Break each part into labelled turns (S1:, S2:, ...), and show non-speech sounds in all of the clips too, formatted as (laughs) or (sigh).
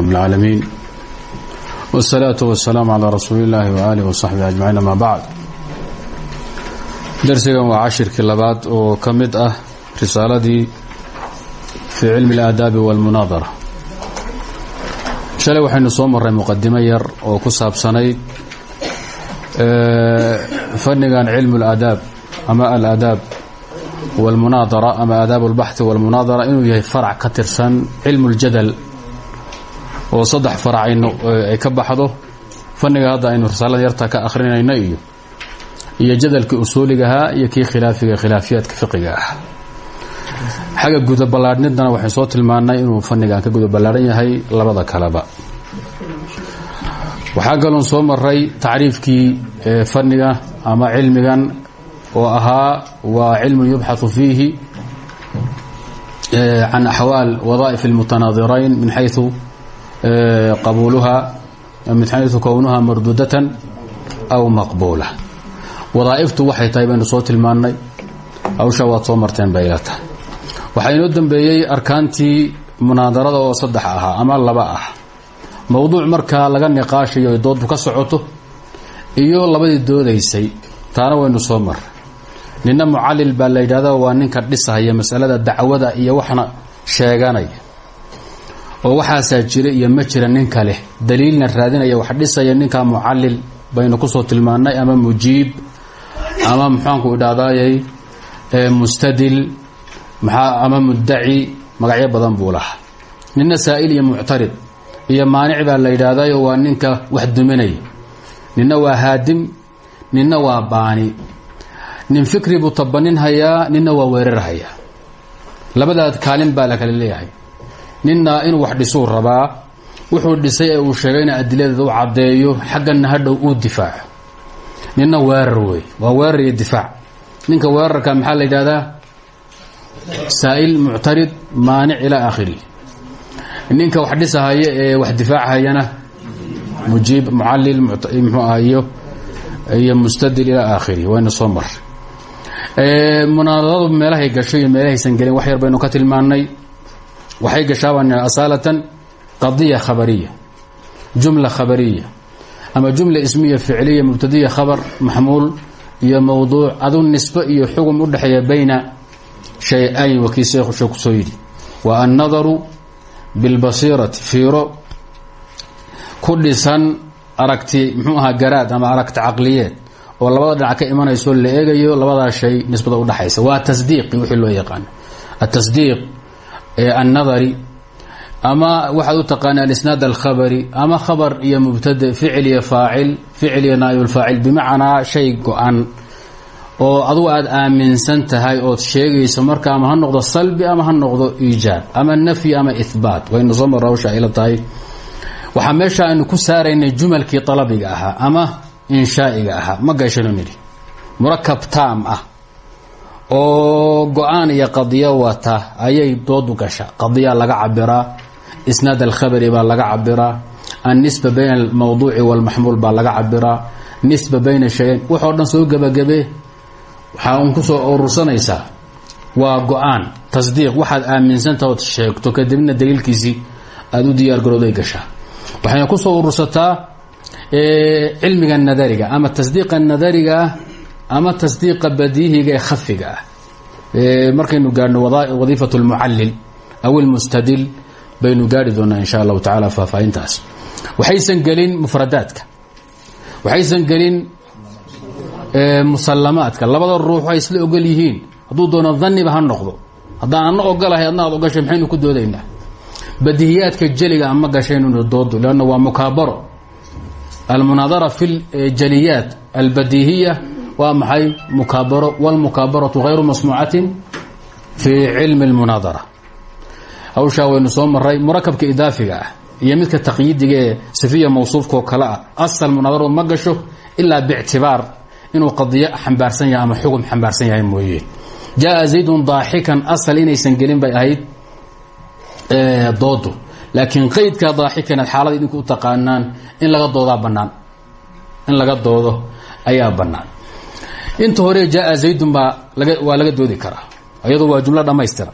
S1: رب العالمين والصلاة والسلام على رسول الله وآله وصحبه أجمعين أما بعد darsigan waa cashirkii labaad oo ka mid ah risaaladii fii cilmi اlaadaabi wاlmunaadara shalay waxaynu soo marray muqadimo yar oo ku saabsanayd fannigan cilmu اlaadaab ama alaadaab wاlmunaadara ama aadaab اlbaxthi wاlmunaadara inuu yahay farac ka tirsan cilmu اljadal oo saddex farac ay ka baxdo fanniga hadda aynu risaalada yarta ka akhrinayno iyo iyo jadalkii usuuligahaa iyo kii khilaafiga khilaafiyaadka fiqiga ah xagga gudaballaadhnidana waxay soo tilmaannay inuu fannigan ka gudaballaadhan yahay labada kaleba waxaa kaloon soo maray tacriifkii fanniga ama cilmigan oo ahaa waa cilmun yubxaثu fiihi can axwaal wadaa'if اlmutanaadirayn min xayثu qabuuluha min xayثu kownuha mardudatan aw maqbuula. Wadaa'iftu waxay tahay baynu soo tilmaannay hawsha waad soo marteen bay ila tahay. Waxaa inoo dembeeyey arkaantii munaadarada oo saddex ahaa ama laba ah. Mowduuc markaa laga niqaashayo ay doodbu ka socoto iyo labadii doodaysay taana waynu soo marray. Ninna mucallil baa la waa ninka dhisahaya masalada dacwada iyo waxna sheeganaya oo waxaasaa jira iyo ma jira nin kale. Daliilna raadinaya wax dhisaya ninkaa mucallil baynu ku soo tilmaannay ama mujiib ama muxaanku idhahdaayey mustadil ama muddaci magacyo badan buu lahaa. Ninna saa'il iyo muctarid iyo maanic baa la yidhaahdayo waa ninka wax duminaya. Ninna waa haadim ninna waa baani. Nin fikri buu tabanin hayaa ninna waa weerarhayaa. Labadaad kaalin baa la kala leeyahay ninna inuu wax dhisuu rabaa wuxuu dhisay ee uu sheegayna adiladeeda u caddeeyo xaggana hadhow uu difaaco ninna weerar wey waa weerar iyo difaac. Ninka weerarka maxaa la yidhahdaa saa'il muctarid maanic ilaa aakhiri. Ninka wax dhisahaya ee wax difaachayana mujiib mucallil muxuu aha iyo mustadil ilaa aakhiri wayna soo maray munaadadadu meelahay gasho iyo meelahaysan gelin wax yar baynu ka tilmaannay waxay gashaabaan asaalatan qadiya khabariya jumla khabariya ama jumla ismiya ficliya mubtadiya khabar maxmuul iyo mowduuc adu nisbe iyo xugum u dhexeeya bayna shay-ayn wakii sheekhu shee ku soo yidhi wa annadaru bilbasiirati fiiro ku dhisan aragti muxuu ahaa garaad ama aragti caqliyeed oo labada dhinac ka imanayso la eegayo labadaa shay nisbada udhexaysa waa tasdiiqi wixii loo yaqaano atasdiiq annadari ama waxaad u taqaana alisnaad alkhabari ama khabar iyo mubtade ficil iyo faacil ficil iyo naayibulfaacil bimacnaa shay go-an oo adugu aada aaminsan tahay ood sheegayso marka ama ha noqdo salbi ama ha noqdo iijaab ama nafyi ama ihbaat waynu soo marra hawsha ayla tahay. Waxaa meesha aynu ku saaraynay jumalkii talabiga ahaa ama inshaa'iga ahaa ma gashano nidhi murakab taam ah oo go'aan iyo qadiyo wata ayay doodu gasha qadiya laga cabiraa isnaad alkhabari baa laga cabiraa annisba bayna almawduuci walmaxmuul baa laga cabiraa nisba bayna shayayn waxoo dhan soo gebagabee waxaa un ku soo urursanaysaa waa go'aan tasdiiq. Waxaad aaminsantaha ood sheegto kadibna daliilkiisii aada u diyaargarooday gashaa. Waxayna ku soo urursataa cilmiga nadariga ama tasdiiqa nadariga ama tasdiiqa badiihiga ee khafiga ah. Markaynu gaadhno wadiifat lmucallil aw ilmustadil baynu gaari doonaa insha allahu tacala faahfaahintaas waxaysan gelin mufradaadka. Waxaysan gelin musallamaadka. Labada ruux ay isla ogol yihiin. Hadduu doono daniba ha noqdo. Haddaan ogolahay adna ogashay maxaynu ku doodaynaa badihiyaadka jeliga ama gashaynu doodo leanna waa mukaabaro. Almunaadara fi ljaliyaat albadihiya waa maxay mukaabaro wاlmukaabaratu غayru masmuucatin fii cilmi اlmunaadara hawshaa waynu soo maray murakabka idaafiga ah iyo midka taqyidiga ee sifiya mawsuufkaoo kale ah asal munaadaro ma gasho ilaa bictibaar inuu qadiyo xambaarsan yahay ama xugum xambaarsan yahay mooye jaءa zaydun daaxikan asal inaysan gelin bay ahayd doodu laakiin qeydka daaxikan aad xaalada idinku u taqaanaan in laga doodaa bannaan in laga doodo ayaa bannaan inta hore jaaa zaydun baa waa laga doodi karaa iyadu waa jumlo dhammaystira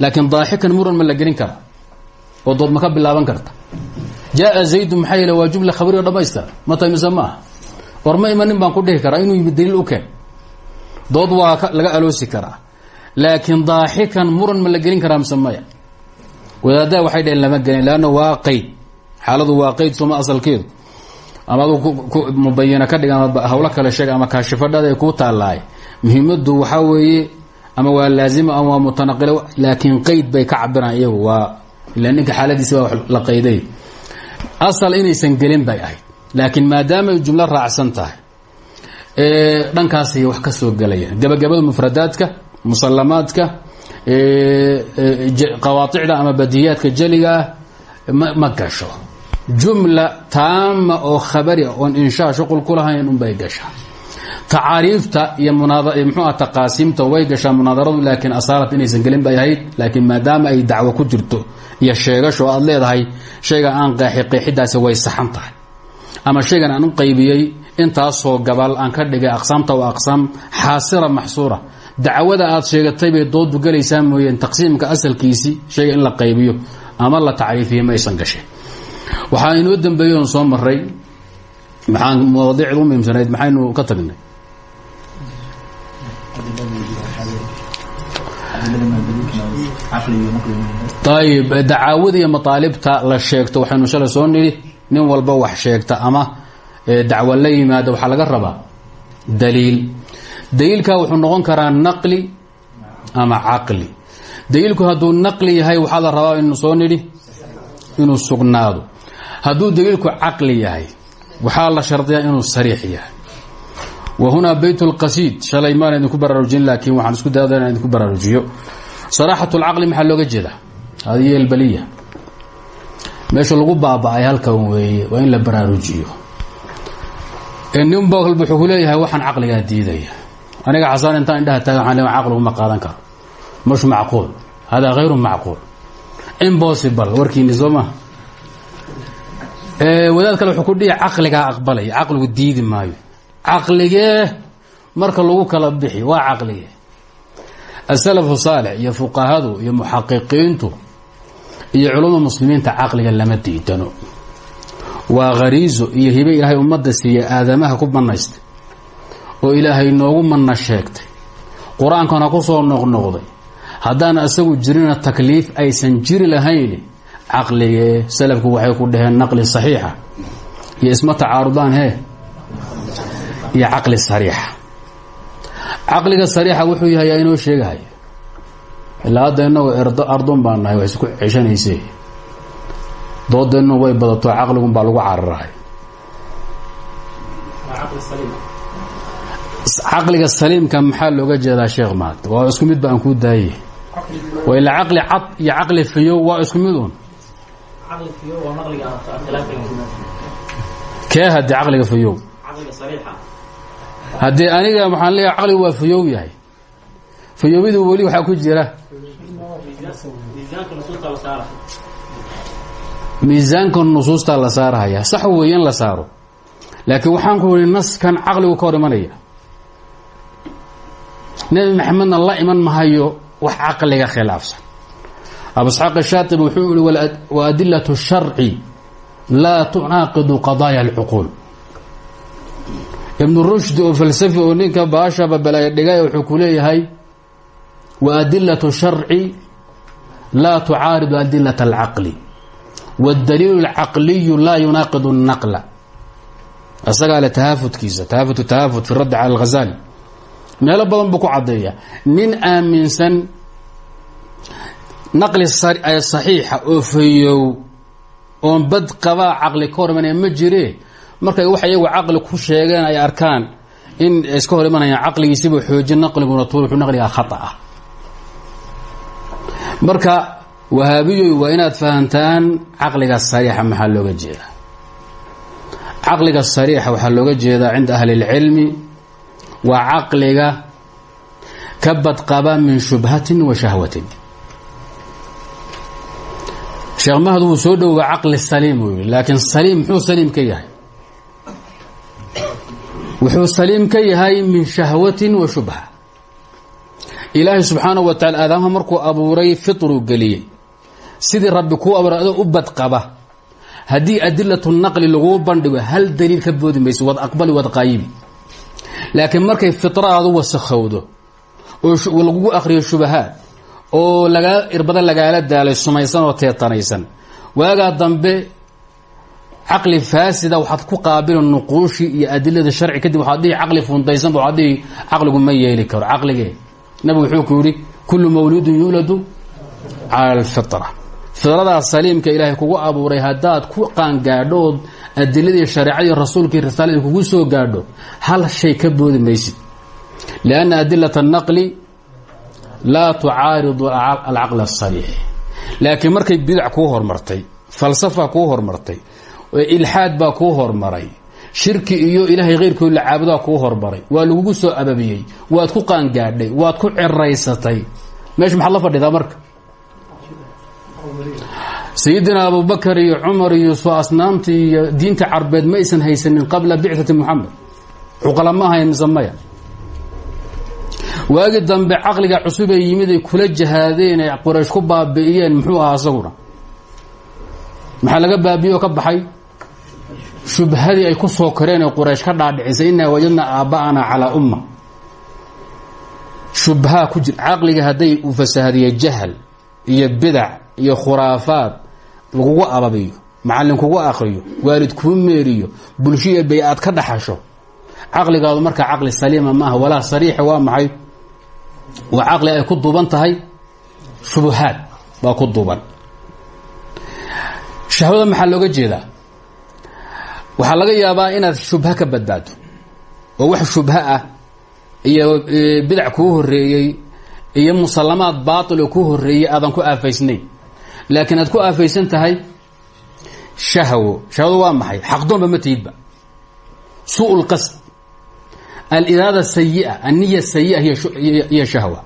S1: laakiin daaxikan muran ma la gelin karaa oo dood ma ka bilaaban karta. Jaaa zaydu maxaa yeele waa jumla khabariyo dhamaystir ma tahay mise ma aha? War ma imanin baan ku dhihi karaa inuu yimid daliil u keen. Dood waa laga aloosi karaa. Laakiin daaxikan muran ma la gelin karaa mise maya? Wadaadaha waxay dhaheen lama gelin leanna waa qeyd xaaladu waa qeyd sooma asalkeedu ama adu mubayina ka dhig ama hawlo kale sheeg ama kaashifadhada ay kuu taalaay muhiimadu waxaa weeye ama waa laazima ama waa mutanaqila laakiin qeyd bay ka cabiraan iyagu waa ila ninka xaaladiisi baa la qayday. Asal inaysan gelin bay ahayd laakiin maadaamay jumlo raacsan tahay dhankaasay wax ka soo gelayaan gabagabada mufradaadka musalamaadka qawaaicda ama badiyaadka jeliga ah ma gasho jumla taama oo khabari oon inshaa shuqul ku lahayn unbay gashaa. Tacaariifta iyo mxua taqaasiimta way gashaa munaadaradu laakiin asaarat inaysan gelin bay ahayd laakiin maadaama ay dacwo ku jirto iyo sheegasho aad leedahay shayga aan qeexi qeexidaasi way saxan tahay. Ama shaygan aan u qaybiyey intaasoo gabal aan ka dhigay aqsaamta waa aqsaam xaasira maxsuura. Dacwada aad sheegatay bay doodu gelaysaa mooyeen taqsiimka asalkiisii shayga in la qaybiyo ama la tacriifiyo ma aysan gashay waxaa inoo dambeeyey soo maray maxaan mawaadiicda u muhiimsanayd maxaynu ka tagnay. Ayib dacaawada iyo mataalibta la sheegto waxaynu shalay soo nidhi nin walba wax sheegta ama dacwo la yimaada waxaa laga rabaa daliil. Daliilka wuxuu noqon karaa naqli ama caqli. Daliilku hadduu naqli yahay waxaa la rabaa inu soo nidhi inuu sugnaado hadduu daliilku caqli yahay waxaa la shardiyaa inuu sariix yahay. Wa hunaa bayt اlqasiid shalay maan idinku baraarujin laakiin waxaan isku dayada inaan idinku baraarujiyo. Saraaxat اlcaqli maxaa looga jeeda hadiyo elbaliya meesha lagu baaba-ay halkan weeye waa in la baraarujiyo. Ninba walba wuxuu ku leeyahay waxaan caqligaa diidaya aniga xasaan intaan indhaha taagan waxaan leeyahay caqligu ma qaadan karo. Mash macquul. Hada hayru macquul. Impossible. Warkiini soo maha wadaad kale wuxuu ku dhihi caqligaa aqbalaya caqligu diidi maayo. Caqligee marka lagu kala bixi waa caqligee asalafu saalix iyo fuqahadu iyo muxaqiqiintu iyo culumada muslimiinta caqliga lama diidano. Waa khariiso iyo hibe ilaahay ummadda siiya aadamaha ku banaystay oo ilaahay noogu manna sheegtay. Qur'aankana ku soo noqnoqday. Haddaan isagu jirina takliif aysan jiri lahayn caqligee salafku waxay ku dhaheen naqli saxiixa iyo isma tacaarudaan hee iyo caqli sariixa. Caqliga sariixa wuxuu yahay inoo sheegahaya ilaa hadda inagoo ardun baan nahay isku ceshanayse doodeennu way badato caqligun baa lagu cararahay. Caqliga saliimka maxaa looga jeedaa sheekh maad? Waa isku mid ba aan kuu daaye. Waa ila caqli cad iyo caqli fiyow waa isku mid un kee haddii caqliga fayow haddii aniga waxaan leeyahay caqligu waa fayow yahay. Fayowiduu weli waxaa ku jira. Miisaanka nusuustaa la saarahaya. Sax weeye in la saaro. Laakiin waxaan ku ihi naskan caqligu ka hor imanaya. Nebi maxamedna la iman mahayo wax caqliga khilaafsan abu isxaaq shaatib wuxuu yihi wa adilaة الsharci laa tunaaqidu qadaaya اlcuquul ibnu rushd oo falsafi oo ninka baashaba balaya dhigay wuxuu ku leeyahay wa adilaة الsharci laa tucaaridu adilaة اlcaqli wاdaliil اlcaqliyu laa yunaaqidu الnaqla isagaa le tahaafudkiisa tahaafud tahaafud fi raddi cala اlghazali meelo badan buu ku caddeeya nin aaminsan naqli saxiixa oo fayow oon bad qabaa caqli ka hor ma jiree markay wax iyagu caqli ku sheegeen ay arkaan in iska hor imanayaan caqligiisiba xoojin naqliguna tuur wuxuu naqligaa khata ah. Marka wahaabiyoy waa inaad fahantaan caqliga sariixa maxaa looga jeeda caqliga sariixa waxaa looga jeedaa cinda ahli اlcilmi waa caqliga ka badqaba min shubhatin wa shahwatin sheekh mahad wuu soo dhowaa caqli saliim uu yihi laakiin saliim muxuu saliim ka yahay? Wuxuu saliim ka yahay min shahwatin wa shubha. Ilaahay subxaanahu wa tacala aadaamaha markuu abuuray fitruu geliyey sidii rabbi kuu abuuray adoo u badqaba. Haddii adilatu naqli laguu bandhigo hal daliil ka boodi mayso wad aqbali wad qaayibi. Laakiin markay fitraadu wasakhowdo oo lagugu akriyo shubahaad oo lagaa irbada lagaala daalay sumaysan oo teetanaysan. Waagaa dambe caqli faasida waxaad ku qaabili nuquushii iyo adilada sharci kadib waxaad dhihi caqli fundaysan waxaad dhihi caqligu ma yeeli karo. Caqligee nabigu wuxuu ku yidhi kullu mawluudin yuuladu cala alfitra fidradaa saliimka ilaahay kugu abuuray haddaad ku qaangaadho ood adiladii shareecadii rasuulkii risaaladii kugu soo gaadho hal shay ka boodi maysid. Lianna adilata laa tucaaridu alcaql asariix laakiin markay bidac kuu hormartay falsafa kuu hormartay ilxaad baa kuu hormaray shirki iyo ilaahay keyrkood la caabudaa kuu hormaray waa lagugu soo ababiyey waad ku qaangaadhay waad ku ceraysatay. Meesha maxaad la fadhidaa marka? Sayidina abubakar iyo cumar iyo soo asnaamta iyo diinta carbeed ma aysan haysanin qabla bicati muxamed cuqala ma ahayn mise maya waagi dambe caqliga cusub ee yimid ay kula jahaadeen ay quraysh ku baabi'iyeen muxuu ahaa isaguna maxaa laga baabiye oo ka baxay? Shubhadii ay ku soo koreen ee quraysh ka dhaadhicisay inaa wajadna aabba'ana calaa umma. Shubhaa ku jir caqliga hadday u fasahadiye jahal iyo bidac iyo khuraafaad lagugu ababiyo macallin kugu akriyo waalid kuu meeriyo bulshiya bay aad ka dhaxasho caqligaadu markaa caqli saliima maaha walaa sariixa waa maxay waa caqli ay ku duuban tahay. Shubuhaad baa ku duuban. Shahwada maxaa looga jeedaa? Waxaa laga yaabaa inaad shubha ka badbaado oo wax shubha ah iyo bidac kuu horeeyey iyo musallamaad baatil oo kuu horeeyey aadan ku aafaysnayn. Laakiin aad ku aafaysan tahay shahwo shahwada waa maxay? Xaqdoonba ma tihidba. Suu lqasd aliraada sayi'a anniya sayi'a hiya shahwa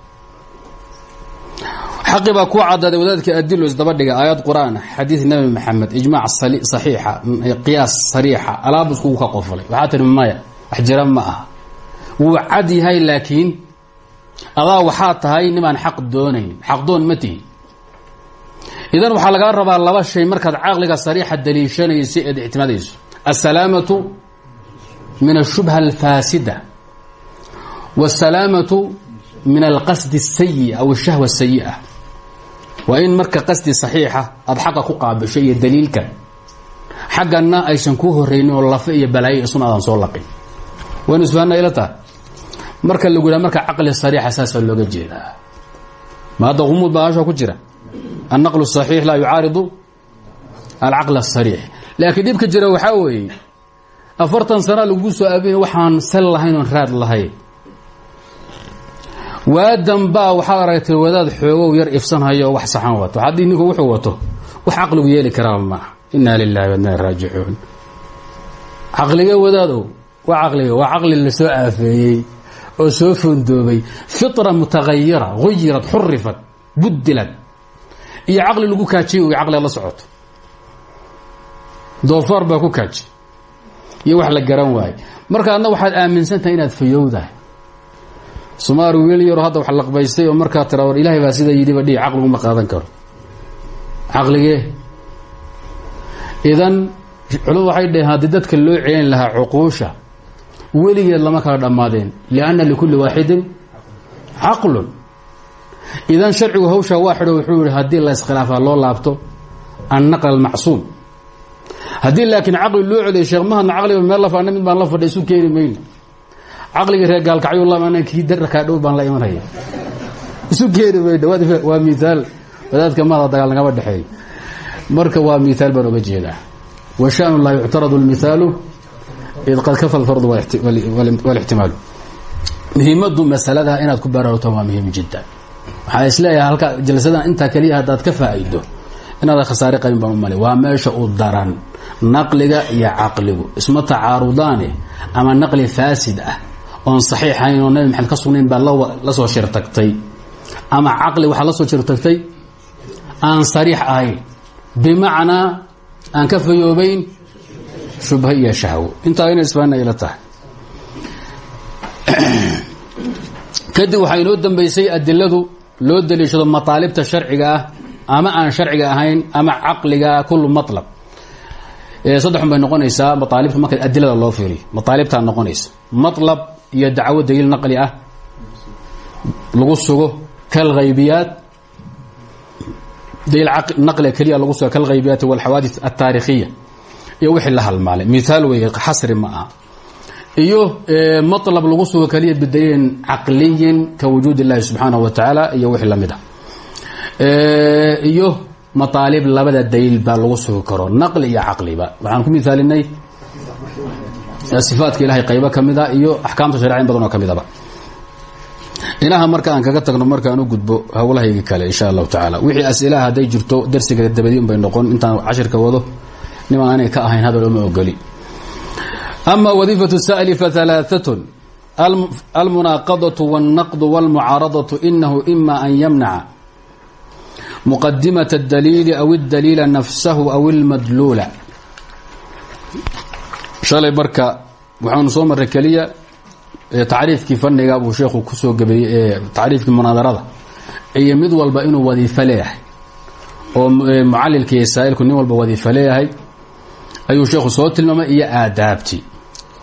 S1: xaqi baa ku cadaaday wadaadka adilo isdaba dhiga aayad qur'aan xadiid nabi maxamed ijmaac saxiixa qiyaas sariixa alaab iskugu ka qoflay waxaa tihi maya wax jira ma aha wuu cad yahay laakiin adaa waxaa tahay nimaan xaq doonayn xaqdoon ma tihi idan waxaa lagaa rabaa laba shay markaad caqliga sariixa daliishanayso eed ictimaadayso asalaamatu min ashubha alfaasida wاsalaamatu min alqasdi الsayi aw الshahwa الsayi'a waa in marka qasdi saxiixa aada xaqa ku qaabisho iyo daliilka xaggana aysan kuu horeynin oo lafe iyo balaayo isun aadan soo laqin waynu isfahanna ila tahay marka lagu yidhaha marka caqli sariixa saasaa looga jeedaa ma hadda humuud baa asha ku jira annaqlu الصaxiix laa yucaaridu alcaql الsariix laakiin dhibka jira waxaa weeye afartan sana lagu soo aabin waxaan sal lahayn oon raad lahayn waadan baa waxaad aragtay wadaad xoogow yar ifsanhayo oo wax saxan wato. Haddii ninku wuxuu wato wax caqligu yeeli karaa maaha inaa lilahi wa inaa raajicuun. Caqlige wadaadow waa caqliga waa caqli la soo aafeeyey oo soo fondoobay fitra mutagayira guyirad xurifat budilad iyo caqli lagu kaajiy wey caqliga la socoto. Doofaar baa ku kaaji. Iyo wax la garan waaye. Marka adna waxaad aaminsantahay inaad fayowdahay sumaar wiil yaroo hadda wax laqbaystay oo markaa tira war ilaahay baa sida yidhiba dhihi caqligu ma qaadan karo. Caqligee? Idan culimadu waxay dhaheen haddii dadka loo celin lahaa cuquusha weligeed lama kala dhammaadeen. Lianna likulli waaxidin caqlun. Idan sharcigu hawshaa waa xidho wuxuu yihi haddii la iskhilaafaa loo laabto annaql almacsuum haddii laakiin caqli loo celiyo sheekh mahadna caqliga meel la fadhna mid baan la fadhay isu keeni mayno caqligii reer gaalkacyo lama kii dararkaa dhow baan la imanaya. Isu keeni mayno waa miaal wadaadka mahada dagaal nagama dhexeeyo. Marka waa miaal baan oga jeedaa. Wa shanu laa yuctaradu lmihaalu id qad kafa alfardu walixtimaalu muhiimadu masalada inaad ku baraarugto waa muhiim jiddan. Waxaa is leeyahay halka jalsadan intaa keliya haddaad ka faa'ido inaadan khasaare qabin baan u waa meesha u daran naqliga iyo caqligu. Isma tacaarudaane ama naqli faasid ah oon saxiixayn oo nabi maxamed ka sugnayn baa la soo shirtagtay. Ama caqli waxaa la soo shirtagtay? Aan sariix ahayn. Bimacnaa aan ka fayoobayn shubha iyo shahwo. Intaa isbaana ila tahay. (clears throat) Kadib waxaa inoo dambeysay adiladu loo daliishado mataalibta sharciga ah ama aan sharciga ahayn ama caqliga kullu matlab. Saddexun bay noqonaysaa maaalibta marka adilada loo fiiriyo. Maaalibtaa noqonaysa. Maطlab iyo dacwo daliil naqli ah lagu sugo kalhaybiyaat daliil naqliga keliya lagu sugo kalghaybiyaati walxawaadis altaarikiya iyo wixii la halmaalay miaal wey xasri ma iyo malab lagu sugo keliya bidaliilin caqliyin ka wujuud اllahi subxaanaه wa tacaala iyo wixii la mid ah. iyo maaalib labada daliil baa lagu sugi karo naqli iyo caqliba waxaan ku miaalinay sifaatka ilahay qaybo ka mida iyo axkaamta shareca in badan oo ka midaba inaha marka aan kaga tagno markaan u gudbo hawlahaygi kale insha allahu tacaala wixii as-ilaha hadday jirto darsiga dabadi un bay noqon intaan cashirka wado niman aanay ka ahayn hadal oma ogoli ama wadiifatu sa'li fahalaaatun almunaaqadatu wاlnaqdu wاlmucaaradatu inahu ima an yamnaca muqadimaة اdaliili aw اdaliila nafsahu aw اlmadluula shalay marka waxaanu soo maray keliya tacriifkii faniga buu sheekhu ku soo gabeeyey tacriifkii munaadarada. Iyo mid walba inuu wadiifo leeyahay. Oo mucalilka iyo saa'ilku nin walba wadiifo leeyahay ayuu sheekhu soo tilmaamay iyo aadaabti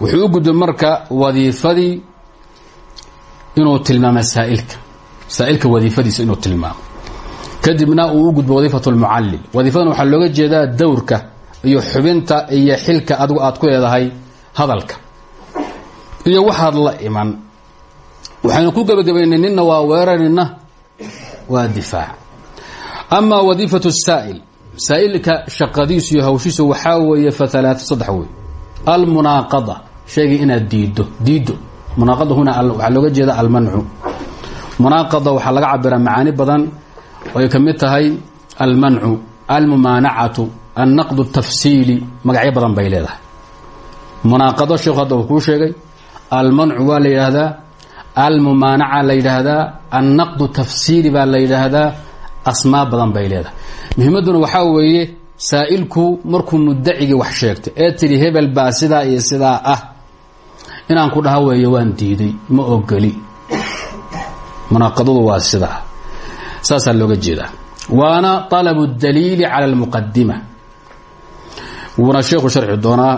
S1: wuxuu u marka wadiifadii inuu tilmaamo saailka. Saa'ilka wadiifadiisa inuu tilmaamo. Kadibna uu gudbo wadiifat lmucallil wadiifadan waxaa looga jeedaa dowrka iyo xubinta iyo xilka adigu aad ku leedahay hadalka. Iyo waxaad la iman. Waxaynu ku gebagabaynay ninna waa weerar ninna waa difaac. Amaa wadiifatu saa'il. Saa'ilka shaqadiisu iyo hawshiisu waxaa weeye fa alaaa saddex wey almunaaqada shaygii inaad diiddo diiddo. Munaaqada huna waxaa looga jeeda almancu. Munaaqada waxaa laga cabiraa macaani badan ay ka mid tahay almancu almumaanacatu annaqdu tafsiili magacyo badan bay leedahay munaaqado sheekhu hadda uu kuu sheegay almancu waa la yidhaahdaa almumaanaca la yidhaahdaa annaqdu tafsiili baa la yidhaahdaa asmaa badan bay leedahay muhimadduna waxaa weeye saa'ilku markuu mudacigii wax sheegtay ee tidhi hebel baa sidaa iyo sidaa ah inaan ku dhaha weeye waan diiday ma ogoli munaaqadadu waa sidaa saasaa looga jeedaa waana طalabu اdaliili calى اlmuqadima wuuna sheekhu sharxi doonaa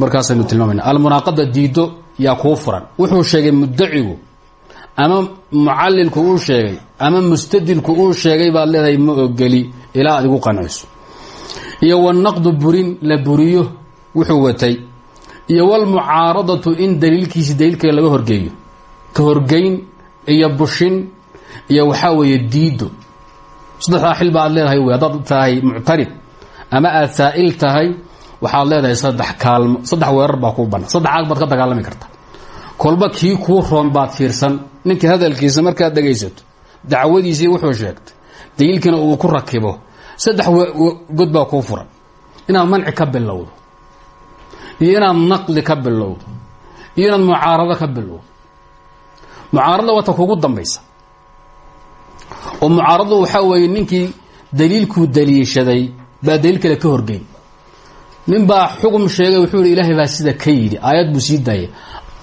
S1: markaasaynu tilmaamayna almunaaqada diido yaa kuu furan. Wuxuu sheegay mudacigu ama mucalilku uu sheegay ama mustadilku uu sheegay baad leedahay ma ogeli ilaa aad igu qanciso iyo wاnaqdu burin la buriyo wuxuu watay. Iyo wاlmucaaradatu in daliilkiisi daliilkeeda laga horgeeyo. Ka horgeyn iyo bushin iyo waxaa weeye diido saddexdaa xil ba aad leedahay wey haddaad tahay muctarid ama aad saa'il tahay waxaad leedahay saddex kaalmo saddex weerar baa kuu bannaan saddex aag baad ka dagaalami karta. Kolba kii kuu roon baad fiirsan. Ninka hadalkiisa markaad dhegaysato dacwadiisii wuxuu sheegtay daliilkiina uu ku rakibo saddex god baa kuu furan. Inaad manci ka bilowdo iyo inaad naqli ka bilowdo iyo inaad mucaarado ka bilowdo. Mucaarada wata kugu dambaysa. Oo mucaaradu waxaa weeye ninkii daliilkuu daliishaday baa daliil kale ka horgeyn. Nin baa xugum sheegay wuxuu yihi ilaahay baa sida ka yidhi. Aayad buu sii daayay.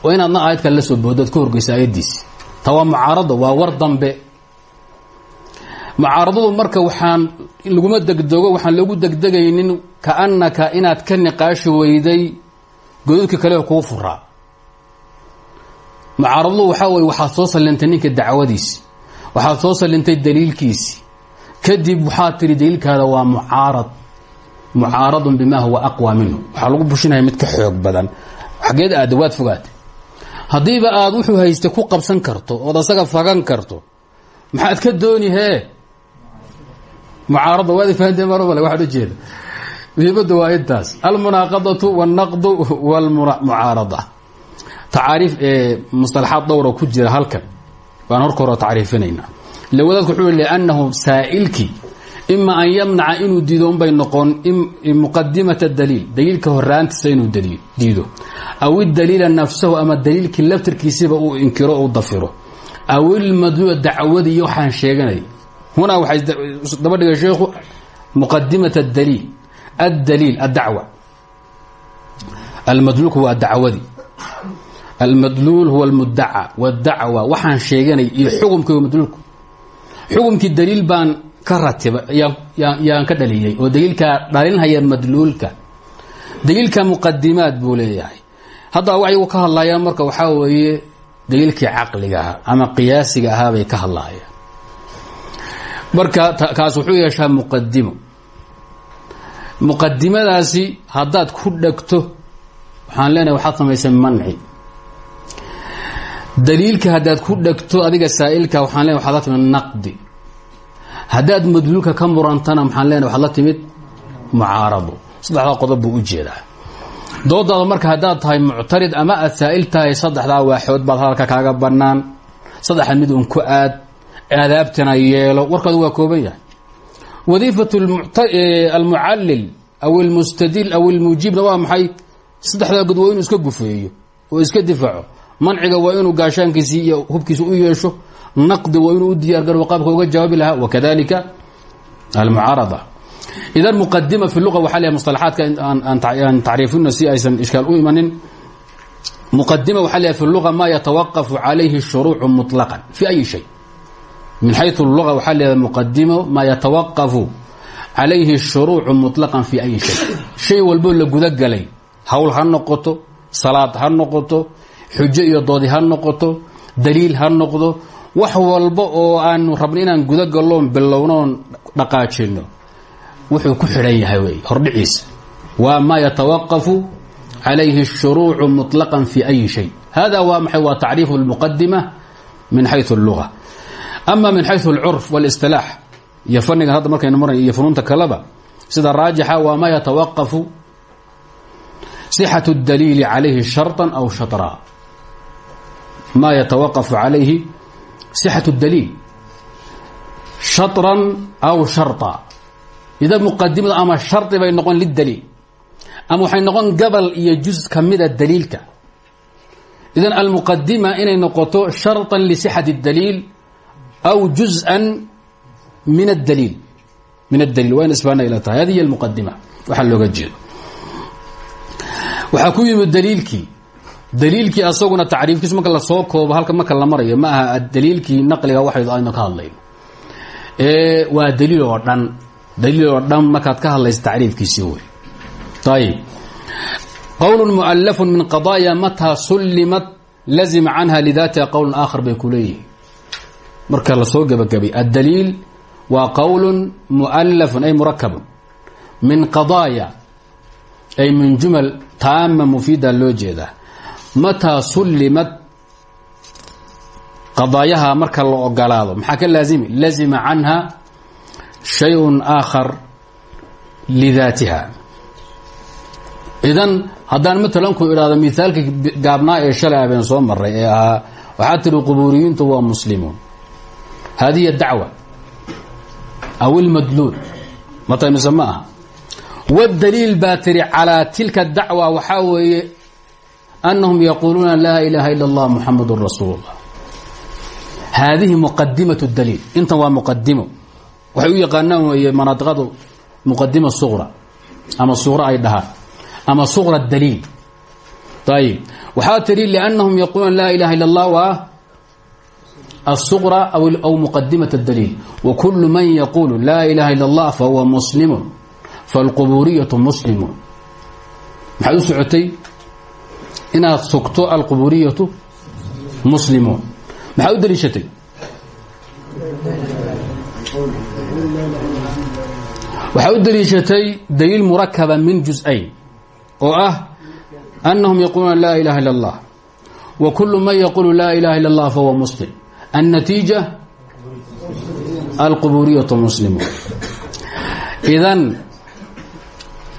S1: Oo inaadna aayad kale la soo boodaad ka horgeysa aayaddiisi. Ta waa mucaarado waa war dambe. Mucaaradadu marka waxaan laguma degdego waxaan loogu degdegaynin kaannaka inaad ka niqaashi weyday godadka kale kuu furaa. Mucaaradadu waxaa weye waxaad soo sallintay ninka dacwadiisi waxaad soo sallintay daliilkiisi kadib waxaad tiri daliilkaada waa mucaarad. Mucaaradun bimaa huwa aqwa minhu. Waxaa lagu bushinaya mid ka xoog badan. Xageed aada waad fogaatay. Haddiiba aada wuxuu haysta ku qabsan karto ood asaga fagan karto. Maxaad ka dooni hee? Mucaaradda waad fahanteen mar male waxaad ujeeda muhiimaddu waa intaas. Almunaaqadatu walnaqdu walmucaarada tacaariif ee mustalaxaad dhowra ku jira halkan. Waan horka hore lawadaadku wuxuu i liannahu saa'ilkii ima an yamnaca inuu diido unbay noqon muqadimata daliil daliilka horaantiisa inuu diido aw idaliila nafsahu ama daliilkii laftirkiisiba uu inkiro u dafiro aw ilmadluula dacwadii iyo waxaan sheeganay hunaa waxay daba dhigay sheekhu muqadimat adaliil addaliil addacwa almadluulku waa dacwadii almadluul huwa almudaca wاdacwa waxaan sheeganay iyo xukumkii madluulku xukumkii daliil baan ka ratiba yaan ka dhaliyey oo daliilkaa dhalinhaya madluulka. Daliilka muqadimaad buu leeyahay. Hadda waxay ka hadlayaan marka waxaa weeye daliilkii caqliga ahaa ama qiyaasiga ahaa bay ka hadlayaan marka kaas wuxuu yeeshaa muqadimo muqadimadaasi haddaad ku dhegto waxaan leenahay waxaad samaysay manci daliilka haddaad ku dhegto adiga saa'ilka waxaan leenahay waxaad timid naqdi. Haddaad madluulka ka murantana maxaan leenahay waxaad timid mucaarado saddexdaa qodob buu jeedaa. Doodaada marka haddaad tahay muctarid ama aad saa'il tahay saddexdaa waaxood baad hadalka kaaga bannaan. Saddexa mid un ku aad aadaabtana yeelo. Warkaadu waa kooban yahay. Wadiifat almucallil aw almustadil aw almujiibna waa maxay? Saddexdaa god waa inuu iska gufeeyo oo iska difaaco manciga waa inuu gaashaankiisii iyo hubkiisa u yeesho. Naqdi waa inuu u diyaargaro qaabka uga jawaabi lahaa. Wakadalika almucaarada. Idan muqadima fi lua waxa l mustalaxaadka aan tacriifina si aysan ishkaal u imanin. Muqadima waxa l fi lua ma yatawaqafu calayhi shuruucu muطlaqan fi ayi shay. Min xayu lua waxaa leedaha muqadima maa yatawaqafu calayhi shuruucu muطlaqan fi ayi shay. Shay walbo la guda hawl ha noqoto salaad xujo iyo doodi ha noqoto daliil ha noqdo wax walba oo aanu rabno inaan gudagalloon bilownoon dhaqaajino wuxuu ku xidhan yahay wey hordhiciisa waa maa yatawaqafu calayhi الshuruucu muطlaqan fi أyi shay hada waa maxay waa tacriifu اlmuqadima min xayثu اlluga ama min xayثu اlcurf wاlistilaax iyo fanigan hadda markaynu maray iyo funuunta kaleba sida raajixa waa maa yatawaqafu صxaة الdaliili calayhi sharطa aw shaطra ma yatawaqafu calayhi صxaة الdaliil shaطra aw sharطa ida muqadimadu ama shardi bay noqon lidaliil ama waxay noqon gabal iyo juz ka mida daliilka idan almuqadima inay noqoto sharطa lisixati اdaliil aw juzءa min adaliil min adaliil waa in isbaana ila tahay hadi hiy almuqadima waxaa looga jeedo waxaa ku yimid daliilkii daliilkii asaguna tacriifkiisu marka la soo koobo halka marka la marayo ma aha daliilkii naqliga waxaydu aynu ka hadlayno waa daliil oo dhan. Daliil oo dhan markaad ka hadlaysa tacriifkiisii wey ayib qowl mualaf min qadaaya mataa sullimat lazima canha lidaatiha qowl aakhar bay ku leeyihiin marka la soo gebagabay addaliil waa qowl mualafun ay murakabun min qadaaya ay min jumal taama mufiida loo jeedaa mataa sullimad qadaayaha marka la ogolaado maxaa ka laazimi? Lazima canha shay-un aakhar lidaatiha. Idan haddaan matalan ku idhaahdo mithaalkii gaabnaa ee shalay abeen soo maray ee ahaa waxaad tihi qubuuriyiintu waa muslimuun. Haadihi dacwa aw ilmadluul mata mise ma aha? Wadaliil baa tiri calaa tilka dacwa waxaa weeye anahum yaquuluuna laa ilaha ila اllah muxamadu rasuul اllah haadihi muqadimaة اdaliil intan waa muqadimo waxay u yaqaanaan weeye manaadiqadu muqadima suqra ama suqra ay dhahaan ama suqra daliil ayib waxaa tiri liannahum yaquuluuna laa ilaha illa allah waa الsuqra aw muqadimaة اdaliil wakulu man yaqulu laa ilaha illa اllah fahuwa muslimu falqubuuriyaةu muslimuun maxaad u socotay inaad sugto alqubuuriyatu muslimuun. Maxaa u daliishatay? Waxaa u daliishatay daliil murakaba min juz-ayn oo ah annahum yaquuluuna laa ilaha illa اllah wa kulu man yaqulu laa ilaha illa اllah fahuwa muslim. Annatiija alqubuuriyatu muslimuun. Idan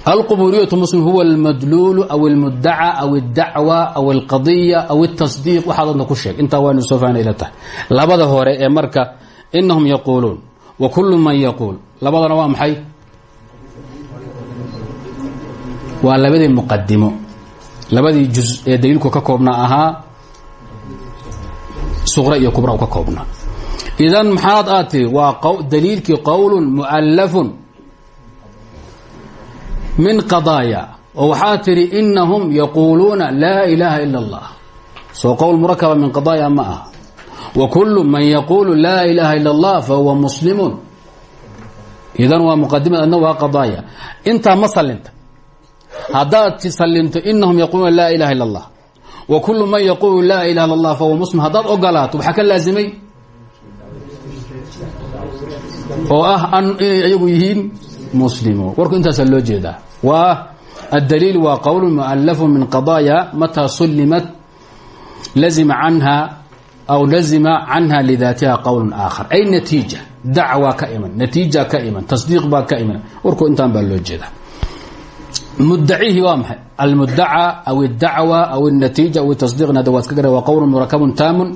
S1: alqubuuriyatu muslim huwa almadluulu aw almudaca aw اdacwa aw alqadiya aw اtasdiiq waxaad adna ku sheeg intaa waanu soo faana ila tahay labada hore ee marka inahum yaquuluun wa kulu man yaquul labadana waa maxay waa labadii muqadimo labadii juz ee daliilku ka koobnaa ahaa suqra iyo kubra ka koobnaa idan maxaad aad tiri waa daliilkii qowl mualafun min qadaaya oo waxaad tidhi inahum yaquuluuna laa ilaaha ila اllah soo qowl murakaba min qadaaya ma wa kulu man yaquulu laa ilaaha ila اllah fahuwa muslimuun idan waa muqadimad adna waa qadaaya. Intaa ma salinta haddaad salimto inahum yaquuluuna ilaha illa allah. Wa kullu man yaquulu laa ilaha illa allah fahuwa muslim. Haddaad ogolaato waxaa ka laazimay? Oo ah inay ayagu warku intaasaa loo jeedaa waa addaliil waa qowl mualafu min qadaaya mataa sulimat lazima canha aw lazima canha lidaatiha qowl aakhar ay natiija dacwa ka iman natiija ka iman tasdiiq baa ka iman warku intaan baa loo jeedaa muddacihi waa maxay almudaca aw اdacwa aw الnatiija aw tasdiiqna hada waad ka gara waa qowl murakabun taamun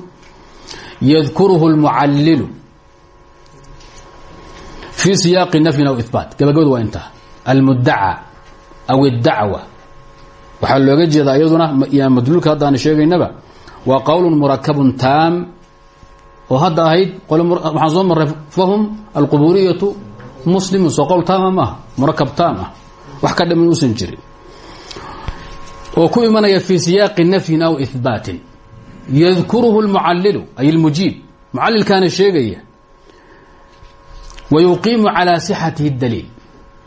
S1: yadkuruhu اlmucallilu fii siyaaqi nafyin aw ihbaat gabagabadu waa intaa almudaca aw idacwa waxaa looga jeedaa iyaduna y madluulka haddaanu sheegaynaba waa qowlun murakabun taam oo hadda ahayd waxaan soo maray fahum alqubuuriyatu muslimun soo qowl taama maaha murakab taam ah wax ka dhiman uusan jirin. Oo ku imanaya fii siyaaqi nafyin aw ihbaatin yadkuruhu lmucallilu ay almujiib mucallilkaana sheegaya wa yuqiimu calaa sixatihi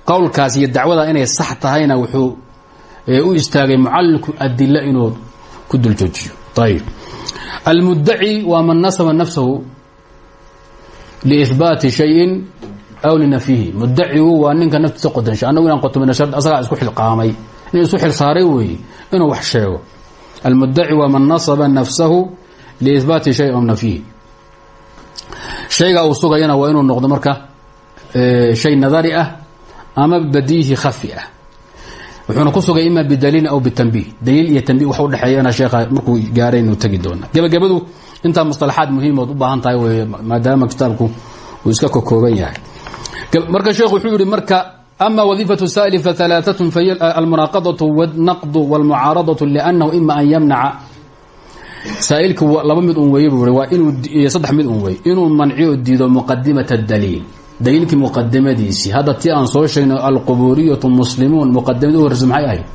S1: qowlkaas iyo dacwada inay sax tahayna wuxuu u istaagay mucallilku adila inuu ku dul joojiyo ayb almudaci waa man nasaba nafsahu liihbaati shayin aw linafyihi mudacigu waa ninka naftiisa qodansha annagu inaan qotomina shard asagaa isku xilqaamay. Nin isu xil saaray weeye inuu wax sheego. Almudaci waa man nasaba nafsahu liihbaati shayin aw nafyihi shayga uu sugayana waa inuu noqdo marka shay nadari ah ama badiihi khafi ah. Wuxuuna ku sugay ima bidaliilin aw bitambiih daliil iyo tambi wax udhexeeyana sheekha markuu gaaray inuu tegi doona. Gebagabadu intaa mustalaxaad muhiimood u baahan tahay wey maadaama kitaabku uu iska kokooban yahay. Marka sheekhu wuxuu yihi marka ama wadiifatu saa'ili faalaatatu fahiy almunaaqadatu wاnaqdu wاlmucaaradatu lanahu ima an yamnaca. Saa'ilku laba mid un weeye buu inuu saddex mid un wey inuu manciyo diido muqadimata daliil daliilkii muqadimadiisii hadda ti aan soo sheegnay alqubuuriyatu muslimuun muqadimadii u horreysa maxay ahayd?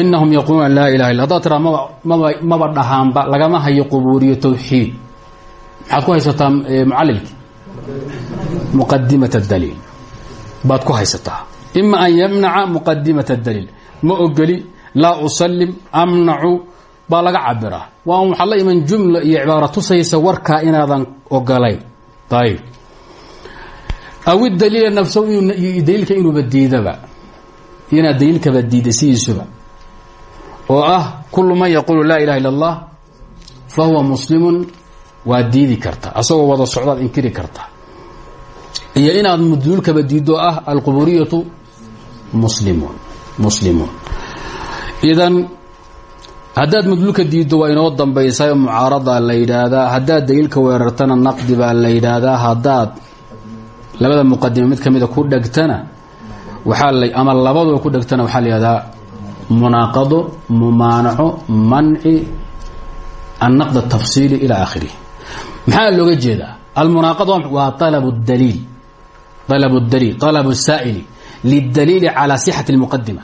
S1: Inahum yaquuluuna laa ilaha illa haddaad tiraa maba maba maba dhahaanba lagama hayo qubuuriyo tawxiid. Maxaad ku haysataa mucalilki muqadimat اdaliil baad ku haysataa. Ima an yamnaca muqadimat اdaliil ma ogeli laa usalim amnacu baa laga cabiraa waa waxaa la iman jumla iyo cibaaro tusaysa warkaa inaadan ogolayn ayb aw idaliila nafsahu daliilka inuuba diidaba. Inaad daliilkaba diida oo ah kulu man yaquulu laa ilaha illa اllah fa huwa muslimun waa diidi karta. Asagoo wada socdaad inkiri karta. Iyo inaad mudluulkaba diiddo ah alquburiyatu muslimuun muslimuun idan haddaad mudluulka diiddo waa inoo dambaysaa mucaarada la yidhaahdaa haddaad daliilka weerartana naqdi baa la yidhaahdaa haddaad labada muqadime mid ka mida ku dhegtana waxaa la ama labadoo ku dhegtana waxaa la yihahdaa munaaqado mumaanaco manci annaqd atafsiili ila aakhirih maxaa looga jeedaa? Almunaaqada waa alab daliil alab daliil alab saa'ili lidaliili calaa sixati اlmuqadima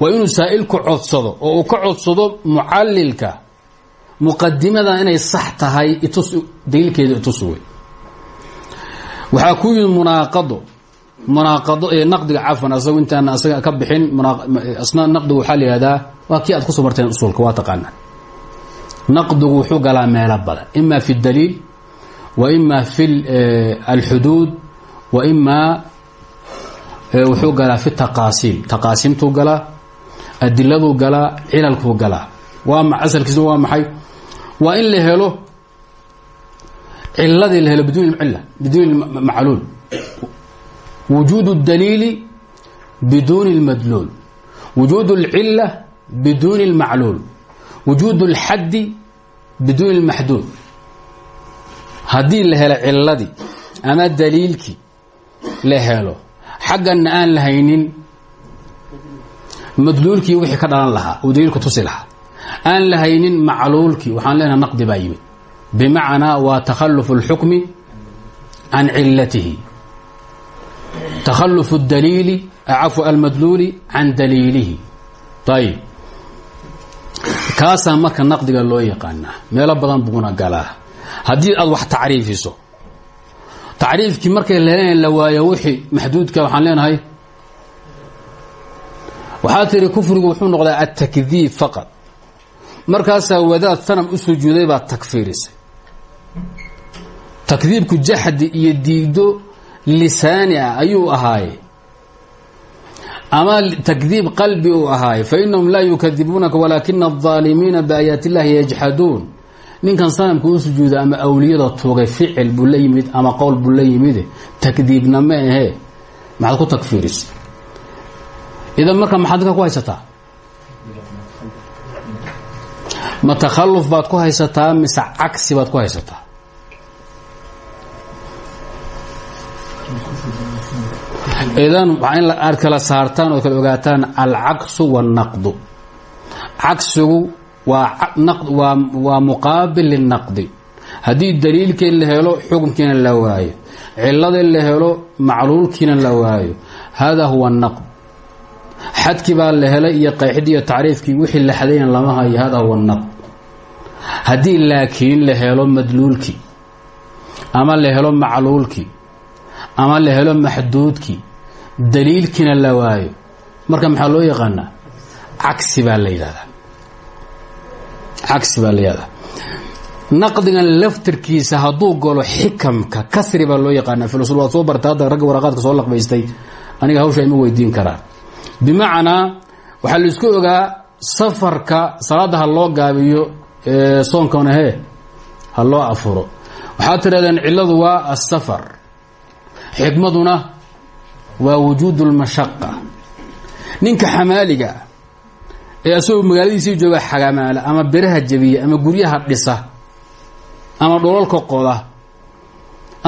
S1: waa inuu saa'ilku codsado oo uu ka codsado mucalilka muqadimadan inay sax tahay itus daliilkeeda itus wey waxaa ku yimid munaaqado. Munaaqado ee naqdiga cafan asagu intaan asaga ka bixin asna naqdigu waxaa la yihahdaa waa kii aad ku soo marteen usuulka waa taqaanaa. Naqdigu wuxuu galaa meelo badan. Ima fi اdaliil wa ima fi alxuduud wa ima wuxuu galaa fi taqaasiim taqaasimtuu galaa adiladuu galaa cilalkuu galaa waa asalkiisna waa maxay? Waa in la helo ciladii la helo biduuni cila biduuni macluul wujuud اdaliili biduuni اlmadluul wujuud اlcila biduuni اlmacluul wujuud اlxaddi biduuni اlmaxduud haddii la helo ciladii ama daliilkii la helo xaggana aan la haynin madluulkii wixii ka dhalan lahaa uu daliilku tusi lahaa aan la haynin macluulkii waxaan leenaha naqdi baa yimid bimacnaa waa takhalufu اlxukmi can cilatihi takhalufu اdaliili cafwa almadluuli can daliilihi ayib kaasaa marka naqdiga loo yaqaanaa meelo badan buguna galaa haddii aad wax tacriifiso tacriifkii markay leeleen la waayo wixii maxduudka waxaan leenahay waxaa tiri kufrigu wuxuu noqdaa atakdiib faqad markaasaa wadaad sanam u sujuuday baa takfiirisay takdiibku jaxdi iyo diido lisaani ah ayuu ahaaye ama takdiib qalbi uu ahaaye fa inahum laa yukadibuunaka walaakina aldaalimiina biaayaati illahi yajxaduun ninkan sanamka u sujuuda ama awliyada tuugay ficil buu la yimid ama qowl buu la yimide takdiibna ma ahe. Maxaad ku takfiirisa idan marka maxaad ninka ku haysataa? Ma takhalluf baad ku haysataa mise cagsi baad ku haysataa? Idan aad kala saartaan ood kala ogaataan alcaksu wاlnaqdu cagsigu waa muqaabil linaqdi haddii daliilkii la helo xukunkiina la waayo. Ciladii la helo macluulkiina la waayo. Hada huwa naqd. Xadkii baa la helay iyo qayxidii iyo tacriifkii wixii la xadayan lama hayo hada huwa naqd. Haddii laakiin la helo madluulkii ama la helo macluulkii ama la helo maxduudkii daliilkiina la waayo. Marka maxaa loo yaqaanaa? Cagsi baa la yidhahdaa cagsi baa la yidhahdaa naqdigan laftirkiisa hadduu galo xikamka kasri baa loo yaqaanaa. Filusul waad soo barta hadda ragga waraqaadka soo laqbaystay aniga hawsha ima weydiin karaan bimacnaa waxaa la isku ogaa safarka salaadda ha loo gaabiyo soonkana he ha loo afuro. Waxaad tidhahdeen cilladu waa asafar xikmaduna waa wujuud اlmashaqa ninka xamaaliga ee asagoo magaaladiisii jooga xagamaala ama beraha jebiya ama guryaha dhisa ama dholalka qoda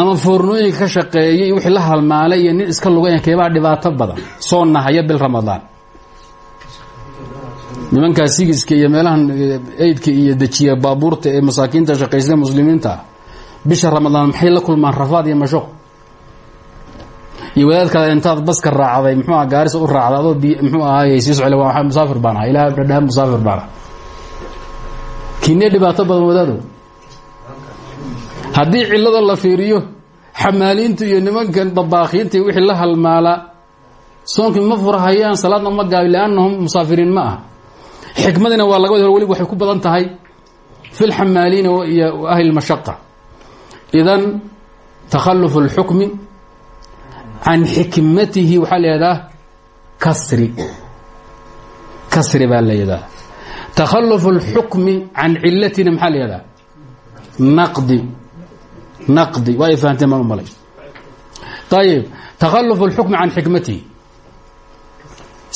S1: ama foornooyinka ka shaqeeyay wixii la halmaalay iyo nin iska lugaya keebaa dhibaato badan soo nahaya bil ramadaan. Nimankaa sigiska iyo meelahan eydka iyo dejiya baabuurta ee masaakiinta shaqaysada muslimiinta bisha ramadaan maxay la kulmaan rafaad iyo mashaq iyo wadaadkaada intaad baska raacday mxuu aha gaarisa u raacda adoo mxuu ahaay sii socole waa musaafir baan aha ilaah musaafir baan aha kinee badan wadaado haddii cillada la fiiriyo xamaaliinta iyo nimankan dabaakiinta wixii la halmaala soonkii ma furahayaan salaadna ma gaabi liannahum ma ah xikmadina waa laga wad hor weliba waxay ku badan tahay fi lxamaaliina iyo ahli lmashaqa idan takhalufu اlxukmi can xikmatihi waxaa layidhahdaa kasri kasri baa layidhahdaa takhalufu اlxukmi can cilatina maxaa layidhahdaa naqdi naqdi waa ay fahanteen malay ayib takhalufu اlxukmi can xikmatihi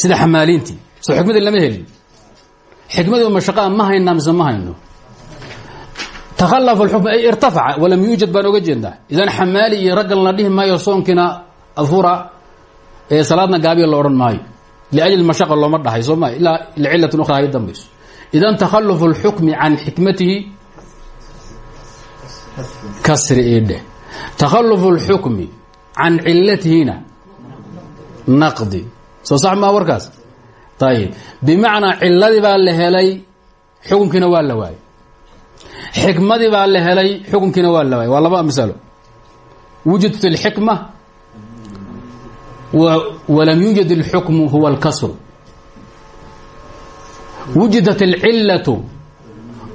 S1: sida xamaaliintii soo xikmadii lama helin xikmadii ma haynaa ma hayno takhalafa alxukm ay irtafaca walam yuujad baan oga jeednaa idan xamaali iyo raggan la dhihi maayo soonkiina afura ee salaadna gaabiya la odhan maayo liajli mashaqa looma dhahay soo ma ilaa licilatin ukhra ay dambayso idan takhalufu اlxukmi can xikmatihi kasri ii dheh takhalufu اlxukmi can cilatihina naqdi soo sax maa warkaas ayib bimacnaa ciladii baa la helay xukunkiina waa la waayey xikmadii baa la helay xukunkiina waa la waayey waa laba misalo wujidat اlxikma walam yuujad اlxukmu huwa اlkasru wujidat اlcilaة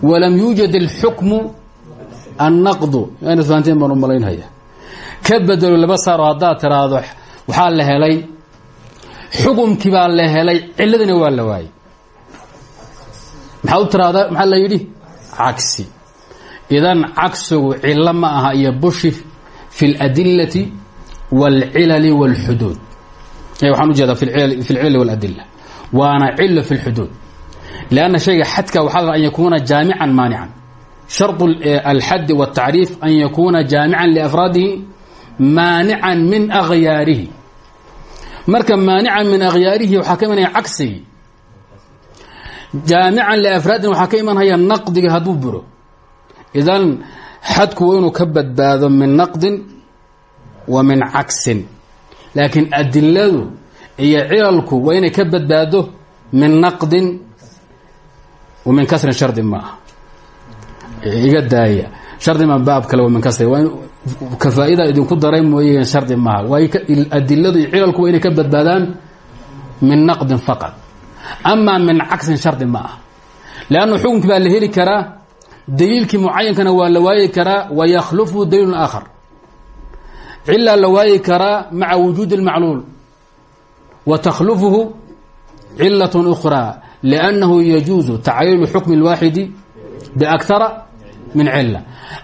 S1: walam yuujad اlxukmu annaqdu inaad fahanteen baan u malaynhaya ka bedelo laba saaro haddaad tiraahdo waxaa la helay xukumkii baa la helay ciladina waa la waayey maxaad u tiraahdaa maxaa la yidhi cagsi idan cagsigu cilo ma aha iyo bushi fi اladilati wاlcilali wاlxuduud waxaan u jeedaa fi lcilali waladila waana cilo fi lxuduud lanna shayga xadka waxaa la an yakuuna jaamican maanican. Sharط alxadi wاtacriif an yakuuna jaamican liafraadihi maanican min akhyaarihi marka maanican min akhyaarihi waxaa ka imanaya cagsigii jaamican liafraadin waxaa ka imanhaya naqdigii hadduu buro. Idan xadku wa inuu ka badbaado min naqdin wa min cagsin laakiin adiladu iyo cilalku waa inay ka badbaado min naqdin wa min kasrin shardi ma aha. Iga daaya. Shardi ma baab kale wa min kasri waa in kafaa-ida idinku daray mooye shardi maaha waa adiladu iyo cilalku waa inay ka badbaadaan min naqdin faqad amaa min cagsin shardi ma ah leannu xukunkii baa la heli karaa daliilkii mucayankana waa la waayi karaa wa yakhlufuhu daliilun aakhar cilaa la waayi karaa maca wujuudi اlmacluul wa takhlufuhu cilaة أkhraa liأnnahu yajuuzu tacyiinu xukmi اlwaaxidi biakara min cila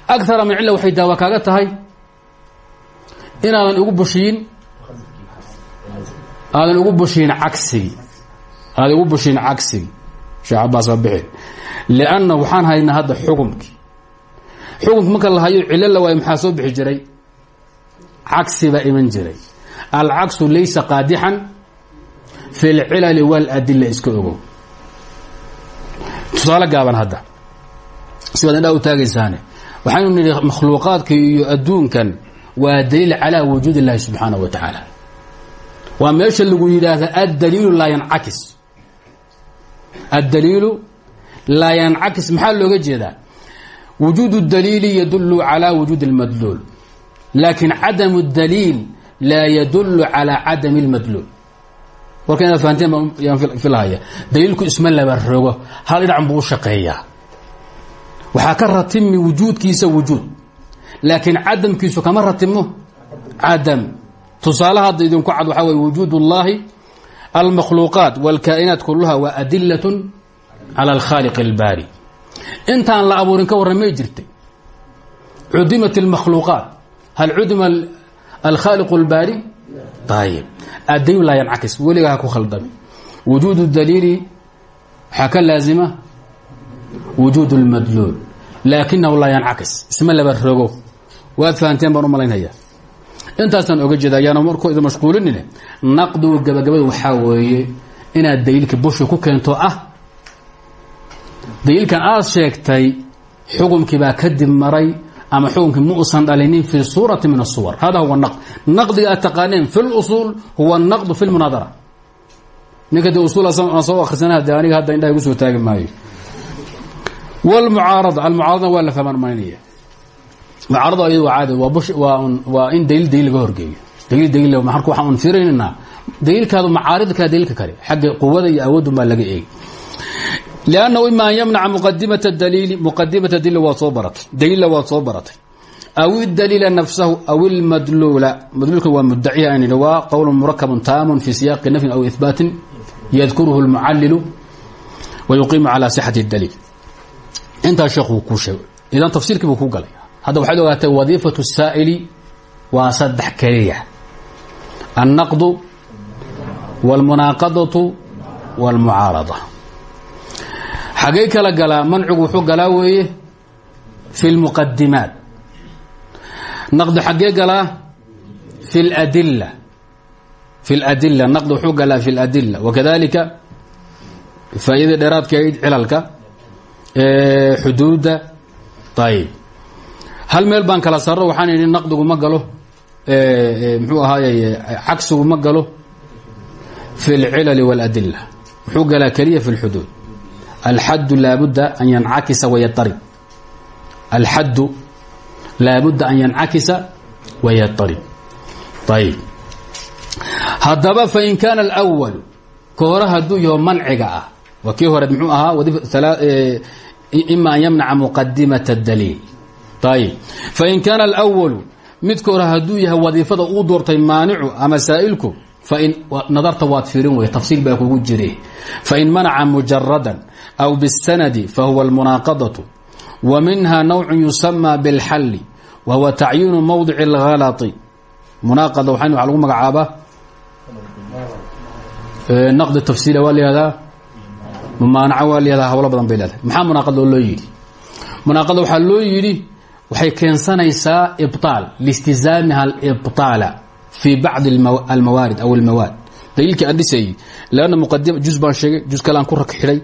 S1: akara min cila waxay daawa kaaga tahay inaadan igu bushiyin aadan igu bushiyin cagsigi aadan igu bushiyin cagsigi sheekh cabaas waa bixin lianna waxaan haynaa hadda xukumkii xukumki marka la hayo cilo la waayo maxaa soo bixi jiray cagsi baa iman jiray. Alcagsu laysa qaadixan fi lcilali waladila iska ogow. Tusaale gaaban hadda. Si waad indhaa u taagaysaane waxaynu nidhi makhluuqaadka iyo adduunkan waa daliil calaa wujuud illaahi subxaana wa tacaala. Waa meesha lagu yidhaahda addaliilu laa yancakis. Addaliilu laa yancakis. Maxaa looga jeedaa? Wujuud اdaliili yadulu calaa wujuud اlmadluul laakin cadam اdaliil laa yadulu calى cadam اlmadluul warka inaad fahanteen baan filahaya daliilku isma laba rogo hal dhinac buu u shaqeeyaa waxaa ka ratimi wujuudkiisa wujuud laakiin cadamkiisu kama ratimo cadam tusaale hadda idinku cad waxaa weye wujuud اllahi almakhluuqaat wاlkaa'inaat kuluha waa adilaة calى اlkhaaliq اlbaari intaan la abuurin ka warran may jirtay cudimat اlmakhluuqaat hal cudima alkhaaliq اlbaari ayib addayn laa yancakis weligaa ha ku khaldami wujuud اdaliili waxaa ka laazima wujuud اlmadluul laakinahu laa yancakis isma laba rogo waad fahanteen baan u malaynaya intaasaan oga jeeda ayaana markoo idin mashquulinine naqdigu gabagabada waxaa weeye inaad daliilka bushi ku keento ah daliilkan aad sheegtay xukumkii baa kadib maray ama xukunkii muusan dhalinin fii suurati min asuwar hada huwa naqd. Naqdiga aad taqaaneen fi lusuul huwa naqdu fi lmunaadara ninka de usuul aan soo akhrisana de aniga hadda indhaha igu soo taagi maayo. Wlmucaarada almucaaradana waa la famanmaynaya mucaarada iyad waa caadi waa bush waa un waa in daliil daliil laga horgeeyo. Daliil daliil marka waxaan un fiirinaynaa. Daliilkaadu macaarida kala daliilka kale xagga quwada iyo awoodun baa laga eegi lannahu ima an yamnaca muqadimata daliili muqadimata dil waad soo baratay daliilla waad soo baratay aw idaliila nafsahu aw ilmadluula madluulka waa mudaciya aynan waa qowlun murakabun taamun fii siyaaqi nafyin aw ihbaatin yadkuruhu lmucallilu wa yuqiimu calaa sixati daliil intaas sheekhuu kuu sheegay idan tafsiirkii buu ku galay hadda waxaad ogaatay wadiifatu saa'ili waa saddex keliya annaqdu wاlmunaaqadatu wاlmucaarada xagay kala galaa mancigu wuxuu galaa weeye fi اlmuqadimaat naqdi xagee galaa fi اladila fi اladila naqdi wuxuu galaa fi اladila wakadalika faa'iidada dheeraadka ayd cilalka xuduudda ayb hal meel baan kala sarro waxaan idhi naqdigu ma galo muxuu ahaayey cagsigu ma galo fi اlcilali wاladila wuxuu galaa keliya fi اlxuduud alxaddu laabudda an yancakisa wayaarib alxaddu laabudda an yancakisa wayaarib ayb haddaba fain kaana alwalu ka hore hadduu yaho manciga ah waa kii hore muxuu ahaa ima an yamnaca muqadimata daliil ayb fain kaana alwalu midka hore hadduu yahay wadiifada uu doortay maanicu ama saa'ilku fain nadarta waad fiirin wey tafsiil baa kugu jire fain manaca mujaradan aw bالsanadi fahuwa اlmunaaqadaة wa minha nawc yusamى bاlxalli wa huwa tacyiinu mowdic اlhalطi munaaqada waa waa lagu magacaabaa naqdi tafsiila waa layihahdaa mumaanaca waa layihahdaa hawlo badan bay leedahay maxaa munaaqada loo yidhi munaaqada waxaa loo yidhi waxay keensanaysaa ibطaal listizaamiha اlibطaala fi bacdi almawaarid aw almawaad daliilkii aan dhisayey lanna muqadima juz baan sheegay juz kale aan ku rak xidhay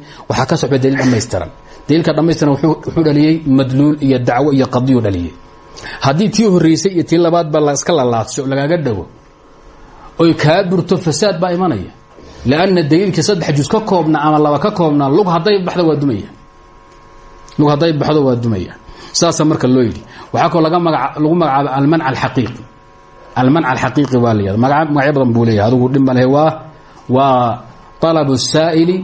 S1: ka socda daliil dhammaystiran. Daliilka dhammaystiran wuxuu dhaliyey madluul iyo dacwo iyo qadiyu dhaliyey haddii tii horreysay iyo tii labaad ba la iska lalaadsho lagaaga dhago oy kaa burto fasaad baa imanaya. Lanna daliilkii saddex juz ka koobna ama laba ka koobna lug hadday baxdo waa dumaya. Lug hadday baxdo waa dumaya. Saasa marka loo yidhi. Waxaa kaloo laga maga lagu magacaaba almanc alxaqiiqi almanc alxaqiiqi waa la yihada maga magacyo badan buu leeyahay adugu dhib ma lehe waa waa alabu saa'ili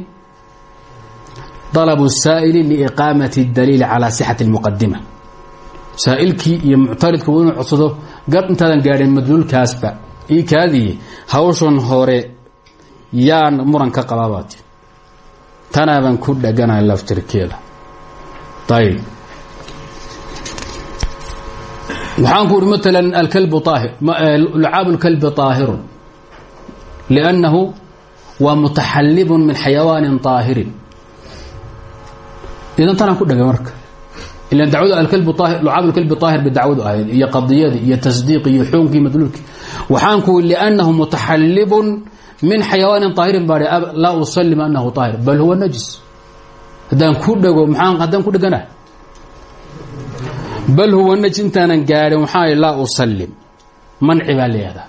S1: alabu saa'ili liiqaamati اdaliili calaa sixati اlmuqadima saa'ilkii iyo muctaridku inuu codsado gad intaadan gaadhin madluulkaasba ii kaadiye hawshan hore yaan muran ka qabaabaati tanaabaan ku dheganahay laftirkeeda ayb waxaan ku uhi mثلا alklb aahir lucaab اlklbi طaahiru لأnnahu waa mutaxalib min xayawaanin طaahirin idan tanaan ku dhagay marka ila dacwadu lucaab اlklbi طaahir bay dacwadu ahayd iyo qadiyadii iyo tasdiiqi iyo xuunkii madluulkii waxaan ku لأnnahu mutaxalib min xayawaanin طaahirin baa laa usalim anahu طaahir bal huwa najis haddaan ku dhego maa haddaan ku dhegana bal huwa najis intaanan gaadhin waxaa laa usalim manci baa leeyadaa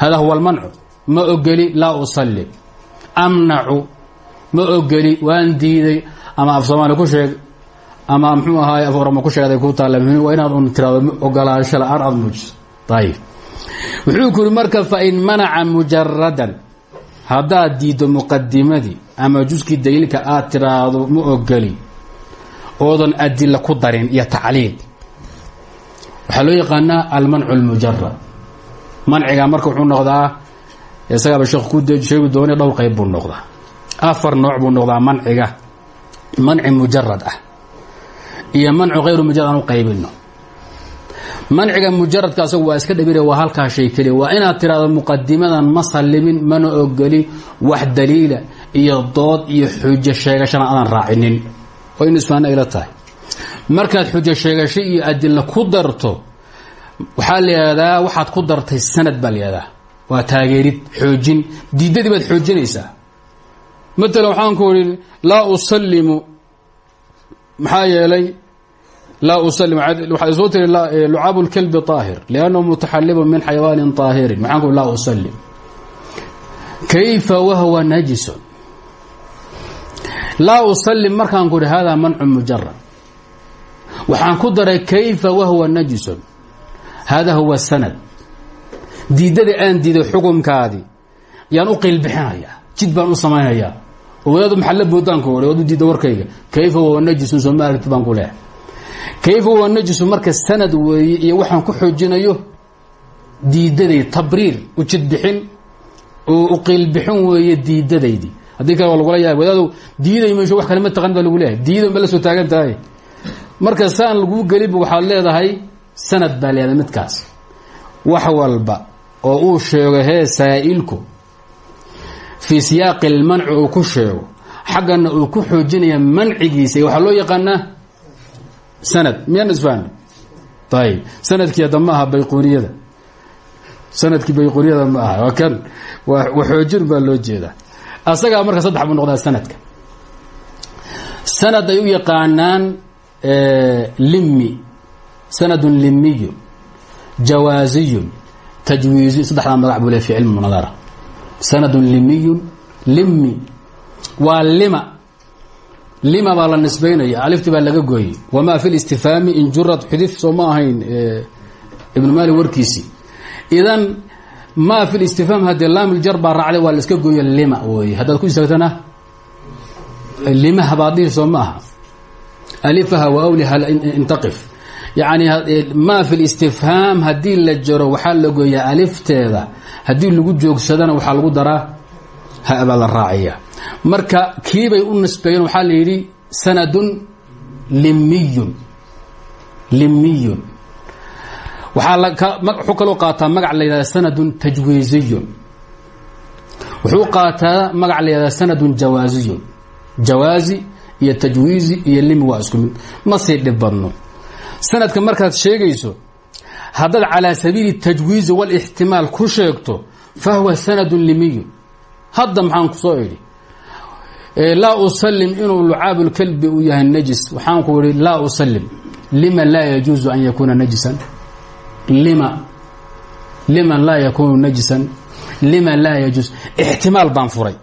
S1: hada huwa اlmancu ma ogeli laa usalim amnacu ma ogeli waan diiday ama af soomaali ku sheeg ama mxuu ahaay af orama ku sheegday ku taalla waa inaad un tiraado ogolaansho la'aan aada muujiso ayib wuxuu ku yidhi marka fain manaca mujaradan haddaad diiddo muqadimadii ama juskii daliilka aad tiraahdo ma ogeli oodan adila ku darin iyo tacliil. Waxaa loo yaqaanaa almancu اlmujarad manciga marka wuxuu noqdaa isagaaba sheekh ku sheegi doona dhowr qayb buu noqdaa. Afar nooc buu noqdaa manciga. Manci mujarad ah. Iyo mancu hayru mujarad aan u qaybino manciga mujaradka asagu waa iska dhabire waa halkaa shay waa inaad tiraahdo muqadimadan ma sallimin mana ogolin wax daliila iyo dood iyo xujo sheegashana aadan raacinin oo in isfaana ila tahay. Markaad xujo sheegasho iyo adilla ku darto waxaa layihahdaa waxaad ku dartay sanad baa layihahdaa waa taageerid xoojin diidadii baad xoojinaysaa. Matalan waxaan ku idhi laa usalimu maxaa yeelay laa usalim waxaad soo tiri lucaabu lkalbi طaahir liannahu mutaxalibun min xayawaanin طaahirin maxaan ku laa usalim kayfa laa usalim markaan ku ihi hada mancu mujarad waxaan ku daray kayfa wahwa najisun? Hada huwa sanad. Diidada aan diiday xukumkaadii yaan u qiilbixinayaa jid baan u samaynayaa oo wadaadu maxalla boodaanku ori oad u diidda warkayga kayfa wahuwa najisun? soo ma aragti baan ku leehay kayfa wahuwa najisun? marka sanad weeye tabriir u jid bixin oo u qiilbixin weeye diidadaydii haddii kale waa lagula yahay wadaadow diiday mayso wax kale ma taqan baa lagu leeyahay. Diidan ba soo taagan tahay. Marka saan laguu geliba waxaad leedahay sanad baa leedahay midkaas. Wax walba oo uu sheego hee saa'ilku fii siyaaqi lmanci uu ku sheego xaggana uu ku xoojinaya mancigiisa. Waxaa loo yaqaanaa sanad. Miyaan isfahna ayib sannadkii hadda ma aha bayquniyada sannadkii bayquniyada ma aha. Waa kan. Wa xoojin baa loo jeedaa asagaa marka saddex buu noqdaa sanadka. Sanad ay u yaqaanaan limi sanadun limiyun jawaaziyun tajwiiziy saddexdaa magac buu le fi cilmi sanadun limiyun limi waa lima. Lima baa la nisbaynaya. Alifti baa laga gooyey. Wamaa fi listifaami in jurad xudif soo ma ahayn ibnu maali warkiisii idan maa fi listifhaam haddii laamiljar baa raacday waa la iska gooyo lima wey haddaad ku istaagtana limaha baad dhihi soo ma aha. Alifaha wa awliha intaqif. Yacni maa fi listifhaam haddii la jaro waxaa la gooyaa alifteeda. Haddii lagu joogsadana waxaa lagu daraa ha baa la raaciya marka kiibay u nisbeeyeen waxaa la yidhi sanadun limiyun. Limiyun waxaa wuxuu kaloo qaataa magac la yidhahda sanadun tajwiiziyun. Wuxuu qaataa magac la yidhahda sanadun jawaaziyun. Jawaazi iyo tajwiizi iyo limi waa ma sii dhib sanadka markaad sheegayso haddaad calaa sabiili tajwiizi walixtimaal ku sheegto fahuwa sanadun limiyun. Hadda maxaan ku soo idhi laa usalim inuu lucaabu lkalbi uu yahay najis. Waxaan ku ihi laa usalim lima laa yajuuzu an yakuuna najisan lima liman laa yakunu najisan lima laa yajuuz ixtimaal baan furay.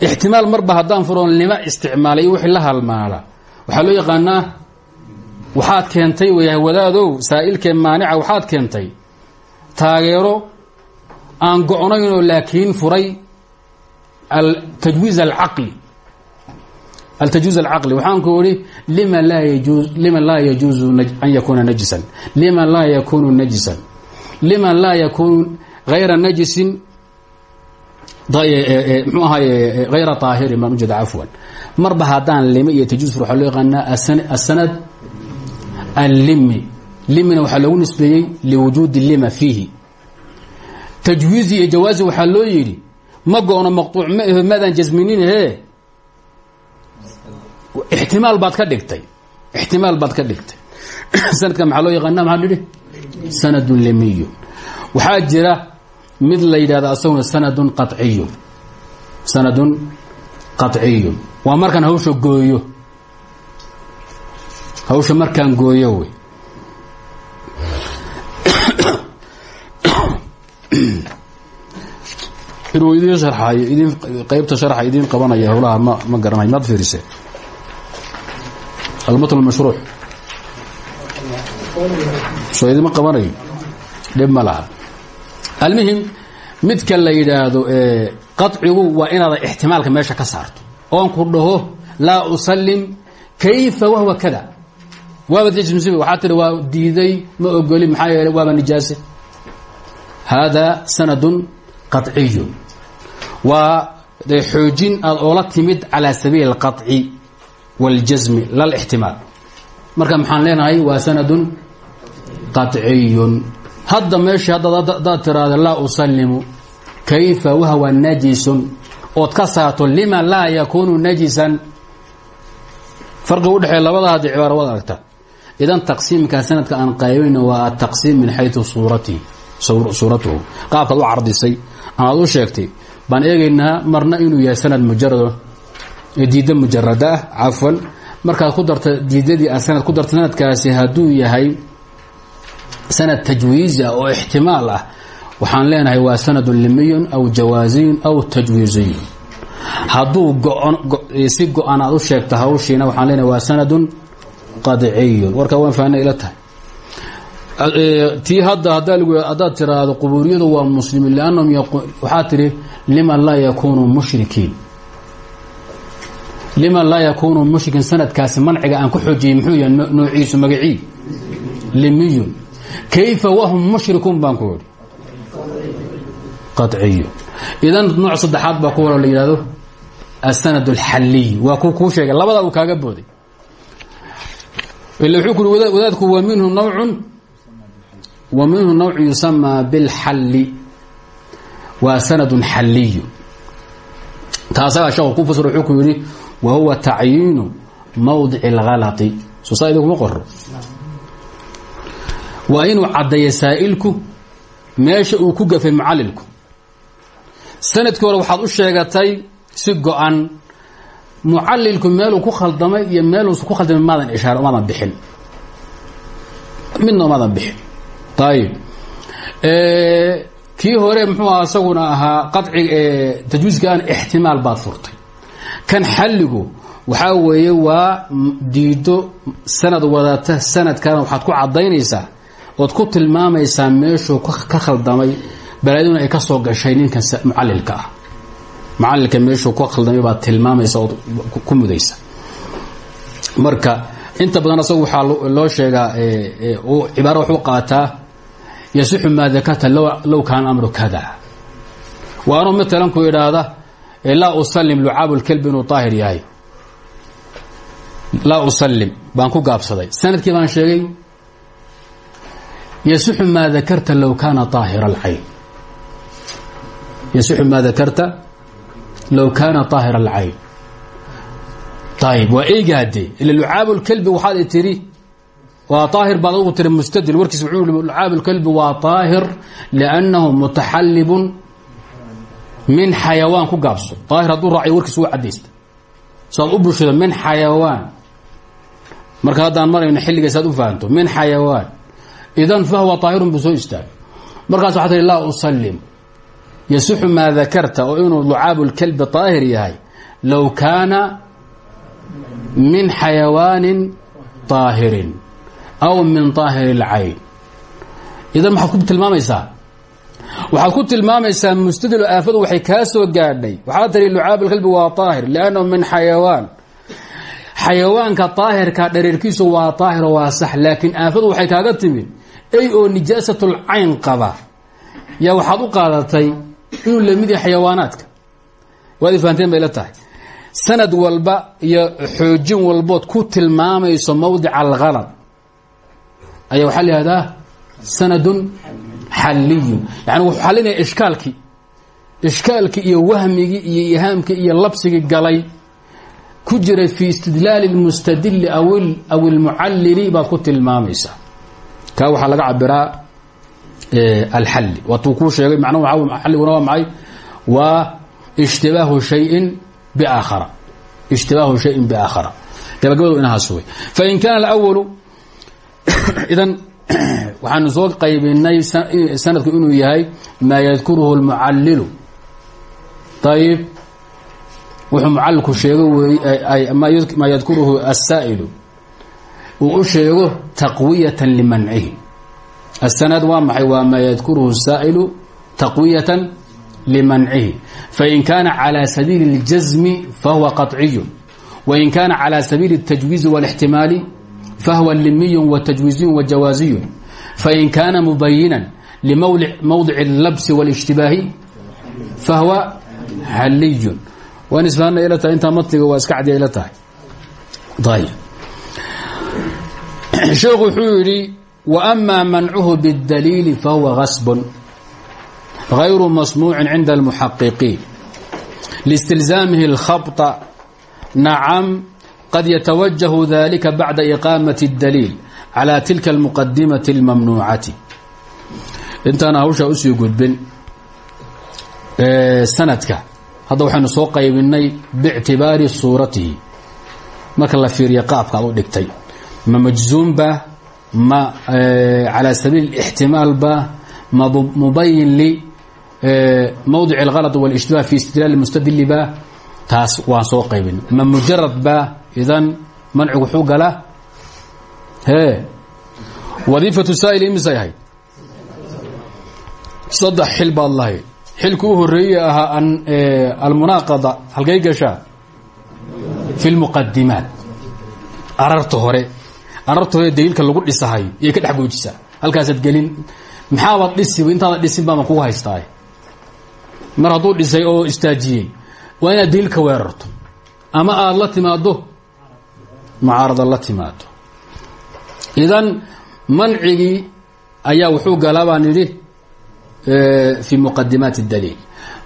S1: Ixtimaal marba haddaan furoon lima isticmaalay wixii la halmaala waxaa loo yaqaanaa waxaad keentay wyahay wadaadow saa'ilkee maanica waxaad keentay? Taageero aan go-naynoo laakiin furay tajwiiz alcaqli altajwiiz alcaqli waxaan ku ihi lima laa yajuuzu an yakuuna najisan lima laa yakunu najisan lima laa yakunu hayra najisin mxuu ahaay hayra طaahirin baan ujeeda cafwan marba haddaan lime iyo tajwiiz waxaa loo yaqaanaa asanad allimi limina waxaa loogu nisbeeyey liwujuudi lima fiihi tajwiizi iyo jawaazi waxaa loo yidhi ma goono maqطuuc ma aho maadaan jasmininahe ixtimaal baad ka dhigtay ixtimaal baad ka dhigtay sanadka maxaa loo yaqaana maxaa nidhi sanadun limiyun waxaa jira mid la yidhahda asaguna sanadun qaطciyun sanadun qaطciyun waa markaan hawsha gooyo hawsha markaan gooyo wey inuu idin sharxayo idin qaybta sharxa idiin qabanaya howlaha ma ma garanayo maad fiirisee almatn mashruuc soo idima qabanayo dhib ma laha almuhim midka la yidhaahdo qacigu waa inaadan ixtimaalka meesha ka saarto oon ku dhaho laa usalim kayfa wahwa kada waaba jmsi waxaa tihi waa diiday ma ogoli maxaa yeele waaba nijaase hada sanadun qaطciyun waa xoojin aad oola timid calى sabiil اlqaطci wاljasmi lalاxtimaal marka maxaan leenahay waa sanadun qaطciyun hadda meesha haddaad tiraahda laa usalimu kayfa wahwa najisun ood ka saarto lima laa yakunu najisan farqiga udhexeeya labada haddi cibaaro waad aragta idan taqsiimka sanadka aan qaybeyno waa ataqsiim min xayu suuratihi suuratuhu qaabkaad u cardisay amaad u sheegtay baan eegaynaa marna inuu yahay sanad mujarado diidda mujarada ah cafwan. Markaad ku darta diidadii aad sanad ku darta sanadkaasi hadduu yahay sanad tajwiizi ah oo ixtimaal ah waxaan leenahay waa sanadun limiyun aw jawaaziyun aw tajwiiziyun. Hadduu si go-an aad u sheegta hawshiina waxaan leenahay waa sanadun qadciyun. Warkaa waan fahnay ila tahay. Tii hadda haddaad tiraahdo qubuuriyadu waa muslimiin liannahum waxaa tihi liman laa yakunu mushrikiin liman laa yakunu mushrikiin sanadkaasi manciga aan ku xoojiyey muxuu yahay noociisu magacii limiyun kayfa wahum mushrikuun baan ku idan nooc saddexaad baa ku walo la yidhahdo asanad alxaliy waa ku kuu sheegay. Labadaa uu kaaga booday. Ila wuxuu wadaadku wa minhu nawcun wa minhu nawc yusamaa bilxalli waa sanadun xaliyu taasagaa sheekhu ku fasir wuxuu ku wa huwa tacyiinu mawdici اlhalati soo saa idinkuma qoro waa inuu caddeeya saa'ilku meesha uu ku gafay mucallilku sannadkii hore waxaad u sheegatay si go-an. Mucallilku meeluu ku khaldamay iyo meeluusa ku khaldamay maadan ishaar maadan bixin. Midna maadan bixin. Ayib kii hore muxuu aha isaguna ahaa kan xalligu waxaa weeye waa diido sanad wadata sanadkaana waxaad ku caddaynaysaa ood ku tilmaamaysaa meeshuu ka khaldamay balaaduna ay ka soo gashay ninkan mucallilka ah. Mucallilka meeshuu ka khaldamay baad tilmaamaysa ood ku mudaysa marka inta badan asagu waxaa loo sheegaa cibaaro waxu qaataa yasixu maa dakarta low kaana amru kada waa anuu matalan ku idhaahda laa usalim lucaabu lkelbi inuu daahir yahay. Laa usalim baan ku gaabsaday. Sanadkii baan sheegay yasixu maa dakarta low kaana aahir alcayn yasixu maa dakarta low kaana aahir alcayn ayib waa eygaade ila lucaabu lkelbi waxaad tiri waa aahir baad adugu tiri mustadil. Warkiis wuxuu i lucaabu lkelbi waa aahir liannahu mutaxallibun min xayawaan ku gaabso. Daahir hadduu raaciyo warkiis waa cadaysta saad u bulshado min xayawaan. Marka haddaan marayno xilliga saad u fahanto min xayawaan. Idan fahuwa aahirun buu soo istaagay. Markaas waxaa tii laa usalim yasixu maa dakarta oo inuu ducaabu lkalbi yahay low kaana min xayawaanin daahirin aw min daahiri اlcayn idan maxaad ku tilmaamaysaa? Waxaad ku tilmaamaysaa mustadil aafadu waxay kaa soo gaadhay. Waxaa tiri lucaab alkalbi waa aahir liannahu min xayawaan. Xayawaanka daahirka dhareerkiisu waa daahiro waa sax laakiin aafadu waxay kaaga timid ey oo nijaasatul cayn qaba yaa waxaad u qaadatay inuu la mid yahay xayawaanaadka. Waad ifahanteen bay la tahay. Sanad walba iyo xoojin walbood ku tilmaamayso mawdica alhalad ayaa waxaa la sanadun xalliyun yani wuxuu xalinaya ishkaalkii. Ishkaalkii iyo wahmigii iyo ihaamkii iyo labsigii galay. Ku jiray fi istidlaali اlmustadili aw اlmucallili baad ku tilmaamaysaa kaa waxaa laga cabiraa alxalli. Waatuu kuu sheegay macnahu xalliguna waa maxay? Waa ishtibaahu shayin biaakhara. Ishtibaahu shayin biaakhara. Gabagabadu inahaas wey fain kaana alawalu (coughs) idan (clears throat) waxaanu soo qaybinay sanadku inuu yahay maa yadkuruhu اlmucallilu ayib wuxuu mucalilku sheego wey maa yadkuruhu asaa'ilu uu u sheego taqwiyatan limancihi asanad waa maxay waa maa yadkuruhu saa'ilu taqwiyatan limancihi fain kaana calى sabiili اljasmi fahuwa qaطciyu wain kaana calى sabiili الtajwiizi wاlاxtimaali fahwa limiyu watajwiiziyu wajawaaziyu fain kaana mubayinan limawdic اlabsi wاlاجtibaahi fahwa xaliyun waan isfahanna ila tahay intaa matniga waa iska cadiya ila tahay ayb sheekhu wuxuu yidhi وأma mancuhu bالdaliili fahuwa gasb غayru masmuuci cinda الmuxaqiqiin لاstilzaamihi الkhaبطa nacam qad yatawajahu dalika bacda iqaamaة الdaliil calى tilka الmuqadimaةi الmamnuucati intaana hawshaa usii gudbin sanadka hadda waxaynu soo qaybinay bictibaari suuratihi marka la fiiriya qaabka ad u dhigtay ma majzuumba ma calى sabiil اxtimaal ba ma mubayin limawdic اlhalط wاlاجtibah fi istidlaal mustadili ba taas waan soo qaybin. Ma mujarad ba idan mancigu xuu gala? He. Wadiifatu saa'il imisay ahayd. Saddex xil baad lahayd. Xilku u horeeye ahaa almunaaqada halkay gashaa? Fi اlmuqadimaat ararta hore. Ararta hore daliilka lagu dhisahay iyay ka dhex boojisaa halkaasaad gelin. Maxaabaad dhisiba intaadan dhisin baama kugu haystaa mar hadduu dhisay oo istaajiyey waa inaad daliilka weerarto. Ama aada la timaado mucaarada la timaado idan mancigii ayaa wuxuu galaa baan idhi fi muqadimaat اdaliil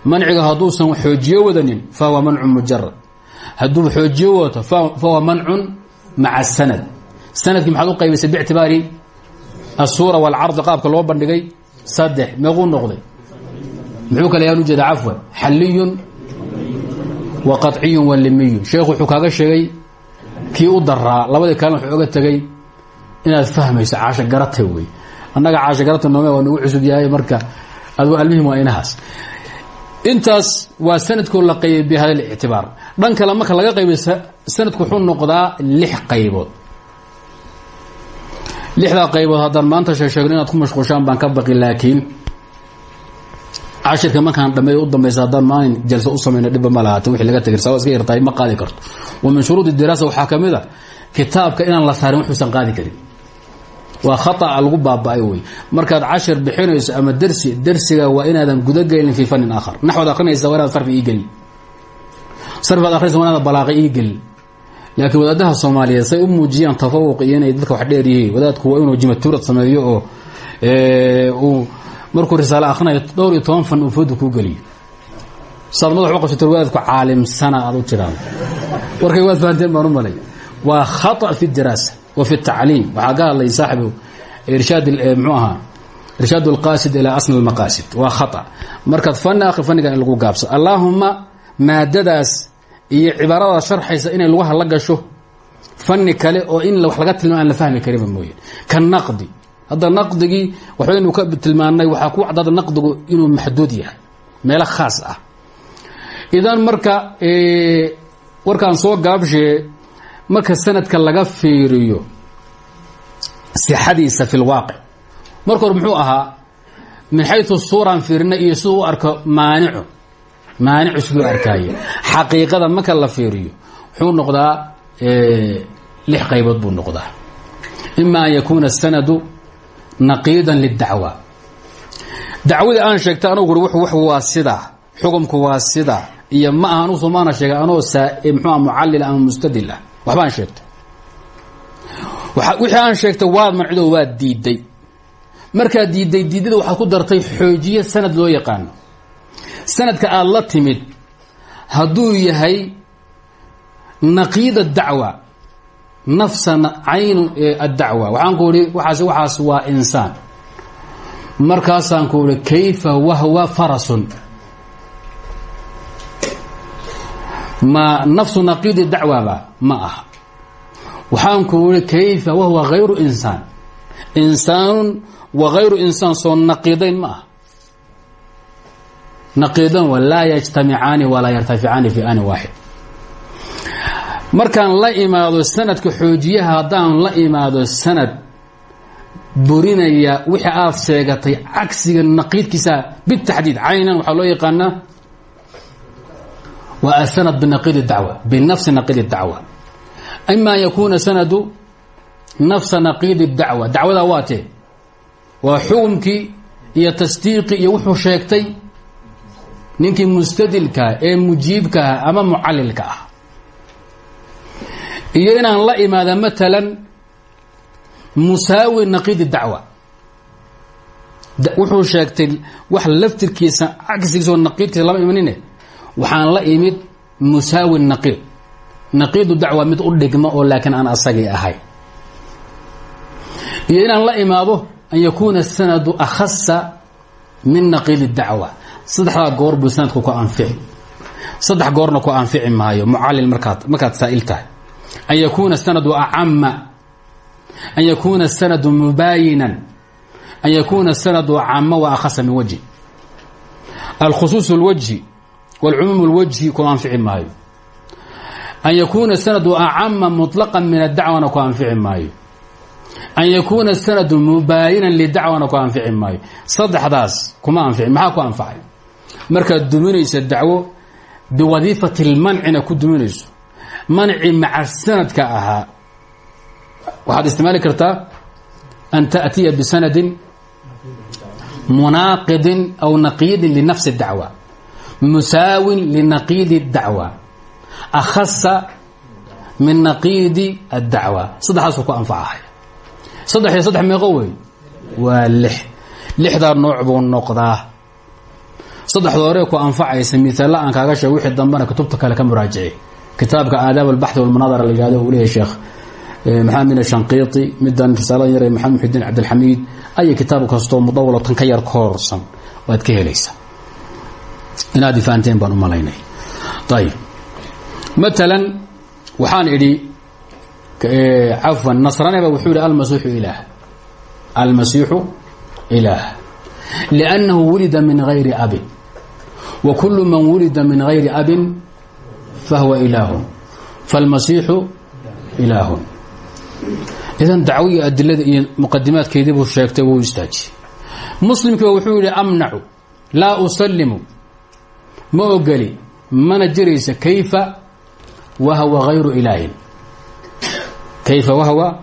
S1: manciga hadduusan xoojiyo wadanin fahuwa mancu mujarad hadduu xoojiyo wato fahuwa mancun maca sanad. Sanadkii maxaad u qaybaysay bictibaari? Asuura wاlcardi qaabka loo bandhigay saddex. Meequu noqday? Muxuu kale yaan wa qaطciyun wa limiyun. Sheekhu wuxuu kaaga sheegay kii u daraa labadii kalena wuxuu oga tegay inaad fahmayso caasho garata wey annaga caasho garata noome waa nagu cusub yahay marka adgu almuhim waa inahaas. Intaas waa sanadkoo la qaybay bi hada lictibaar dhan kale marka laga qaybay sanadku wuxuu noqdaa lix qaybood. Lixdaa qaybood haddaan maanta sheegsheegno inaad ku mashquushaan baan ka baqi laakiin cashirka markaan dhameey u dambaysa haddaan maalin jalso u samayno dhibba ma lahaate wixii laga tegir sawa iska yartahay ma qaadi karto. Wa min shuruudi diraasa waxaa ka a kitaabka inaan la saarin wuxuusan qaadi karin. Waa khaطأa lagu baaba-ay wey markaad cashir bixinayso ama dersi dersiga waa inaadan gudagelin fii fanin aakhar. Naxwaad akrinaysa waa inaad sarfi ii gelin. Sarfiaad akrinaysa waa balaaqi ii laakiin wadaadaha soomaaliyeed say u muujiyaan tafawuq iyo dadka wax dheer yihiin. Wadaadku waa inuu jimatuurad sameeyo oo markuu risaale akrinayo dhowr iyo toban fan uu fooda kuu geliyo. Saad madax u qabsato wadaadku caalimsana u tidhaahdo. Warkay waad baan u malay. Waa khata fi diraasa wa fi tacliim. Waxaa ka hadlay saaxibu irshaad eh, mxuu ahaa? Irshaad alqaasid ilaa asna almaqaasid waa khata. Markaad fani akri fanigan lagu gaabso. Allaahuma maadadaas iyo cibaarada sharxaysa inay lugaha la gasho fani kale oo in wax laga tilmaa la fahmi karinba mooye. Ka naqdi hadda naqdigii waxbaynu ka tilmaanay waxaa ku caddaada naqdigu inuu maxduud yahay meelo khaas ah. Idan marka warkaan soo gaabshee marka sanadka laga fiiriyo sixadiisa fi lwaaqic marka hore muxuu ahaa min xayu suuraan fiirina iyo siduu u arko maanicu maanicu siduu arkaaye xaqiiqada marka la fiiriyo wuxuu noqdaa lix qaybood buu noqdaa. Ima an sanadu naqiidan lidacwa dacwadii aan sheegtay anugu ui waa sidaa xukumku waa sidaa iyo ma aha anugu somaana sheegay anoo mxua mucallil ama mustadil ah. Waxbaan sheegtay. Wixii aan sheegtay waad mancido waad diiday. Markaad diiday diidada waxaad ku dartay xoojiye sanad loo yaqaano. Sanadka aad la timid hadduu yahay naqiid adacwa nafsa caynu addacwa. Waxaan ku ihi waaas waxaas waa insaan. Markaasaan ku ihi kayfa wahwa farasun? Ma nafsu naqiidi dacwaba? Ma aha. Waxaan ku ihi kayfa wahwa hayru insaan? Insaanun wa hayru insaan soo naqiidayn ma aha. Naqiidan wa laa yajtamicaani walaa yartaficaani fi ani waaxid markaan la imaado sanadka xoojiyaha haddaan la imaado sanad burinaya wixii aad sheegatay cagsiga naqiidkiisa bitaxdiid. Caynan waxaa loo yaqaanaa waa asanad binaqiid dacwa binafsi naqiid dacwa. Ima an yakuuna sanadu nafsa naqiidi dacwa. Dacwadaa waa tee. Waa xukumkii iyo tasdiiqii iyo wuxuu sheegtay ninkii mustadilkaa ee mujiibkaah ama mucalilka ah iyo inaan la imaada matalan musaawi naqiidi dacwa. Wuxuu sheegtay wax laftirkiisa cagsigiisa oo naqiidkiisa imanine. Waxaan la imid musaawi naqiid. Naqiidu dacwa mid u dhigma oo laakiin aan asagii ahay. Iyo inaan la imaado an yakuuna sanadu akhasa min naqiidi dacwa. Saddexdaa goor buu sanadku ku anfici saddex goorna ku anfici maayo. Mucallil markaad markaad saa'il an yakuuna sanadu acama an yakuuna sanadu mubaayinan an yakuuna sanadu acama wa akhasa min wajhi alkhusuus اlwajhi wاlcumuum اlwajhi ku anfici maayo an yakuuna sanadu acama muطlaqa min adacwana ku anfici maayo an yakuuna sanadu mubaayinan lidacwana ku anfici maayo saddexdaas kuma anfici maxaa ku anfacay markaad duminaysa dacwo biwadiifati اlmancina ku duminayso manci maca sanadka ahaa waxaad isticmaali kartaa an taأtiya bisanadin munaaqidin aw naqiidin linafsi اdacwa musaawin linaqiidi اdacwa akhasa min naqiidi اdacwa saddexaasuu ku anfacahay saddex iyo saddex meeqo wey waa lix lixdaa nooc buu noqdaa saddexda hore ku anfacaysa miaalla aan kaaga sheeg wixii dambena kutubta kale ka muraajici kitaabka aadaab albaxthi walmunaadara la yihahdo uu leeyahay sheekh maxamed min ashanqiiti midan risaaladan yare maxamed muxidiin cabdilxamiid aya kitaab kastoo mudawalo tan ka yar koorsan waad ka helaysaa. Inaad ifahanteen baan u malaynay. Ayib matalan waxaan idhi cafwan nasraneba wuxuu yihi almasiixu ilaah. Almasiixu ilaah. Liannahu wulida min gayri abin. Wa kulu man wulida min gayri abin fahuwa ilaahun falmasiixu ilaahun idan dacwiga adilada iyo muqadimaadkeedii buu sheegtay wuu istaajiyey muslimkiiba wuxuu yihi amnacu laa usalimu ma ogeli mana jiraysa kayfa wahwa hayru ilaahin kayfa wahwa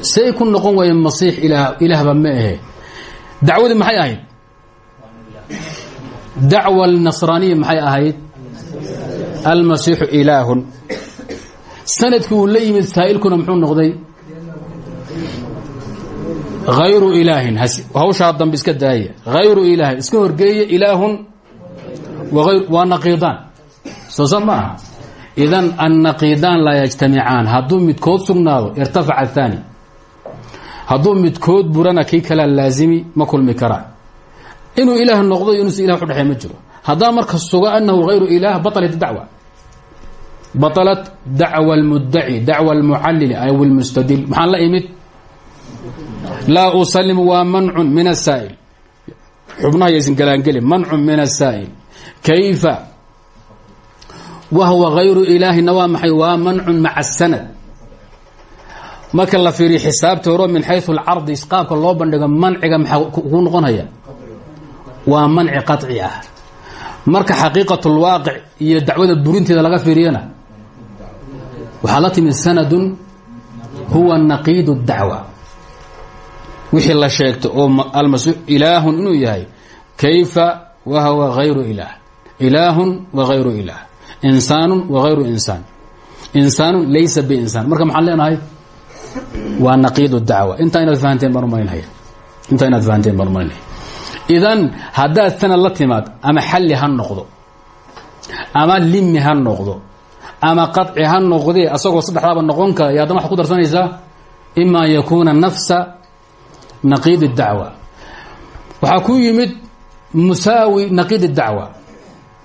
S1: say ku noqon waaya masiix ilaah ilaahba ma ahe dacwadii maxay ahayd dacwa almasiixu ilaahun. Sanadkii uu la yimid saa'ilkuna muxuu noqday? Hayru ilaahin. Hawshaa dambe iska daaya hayru ilaahin. Iska horgeeye ilaahun waa naqiidaan. Soo sa ma aha idan annaqiidaan laa yajtamicaan hadduu midkood sugnaado irtafaca athani hadduu midkood burana kii kalea laazimi ma kulmi karaan inuu ilaah noqdo inuusa ilah udhexey ma jiro haddaa marka suga anahu hayru ilaah baطlat dacwa baطlat dacwa اlmudaci dacwa اlmucalili aw اlmustadil maxaan la imid laa usalim waa mancun min asaa'il xubnaha yaysan galaangeli mancun min asaa'il kayfa wahwa hayru ilaahina waa maxay waa mancun maca sanad marka la fiiriyo xisaabta horo min xayu alcardi qaabka loo bandhigo manciga maxaa ku noqonaya waa manci qaطci ah marka xaqiiqatulwaaqic iyo dacwada burinteeda laga fiiriyana waxaa la timid sanadun huwa naqiidu dacwa. Wixii la sheegto oo almasux ilaahun inuu yahay kayfa wa huwa hayru ilaah? Ilaahun wa hayru ilaah. Insaanun wa hayru insaan insaanun laysa biinsaan. Marka maxaan leenahay waa naqiidu dacwa. Intaa inaad fahanteen baan umarinhaya intaa fahanteen baan idan haddaad sanad la timaad ama xalli ha noqdo ama limi ha noqdo ama qaطci ha noqdee asagoo saddexdaaba noqon kara iyo haddana waxad ku darsanaysaa ima an yakuuna nafsa naqiid الdacwa waxaa ku yimid musaawi naqiid الdacwa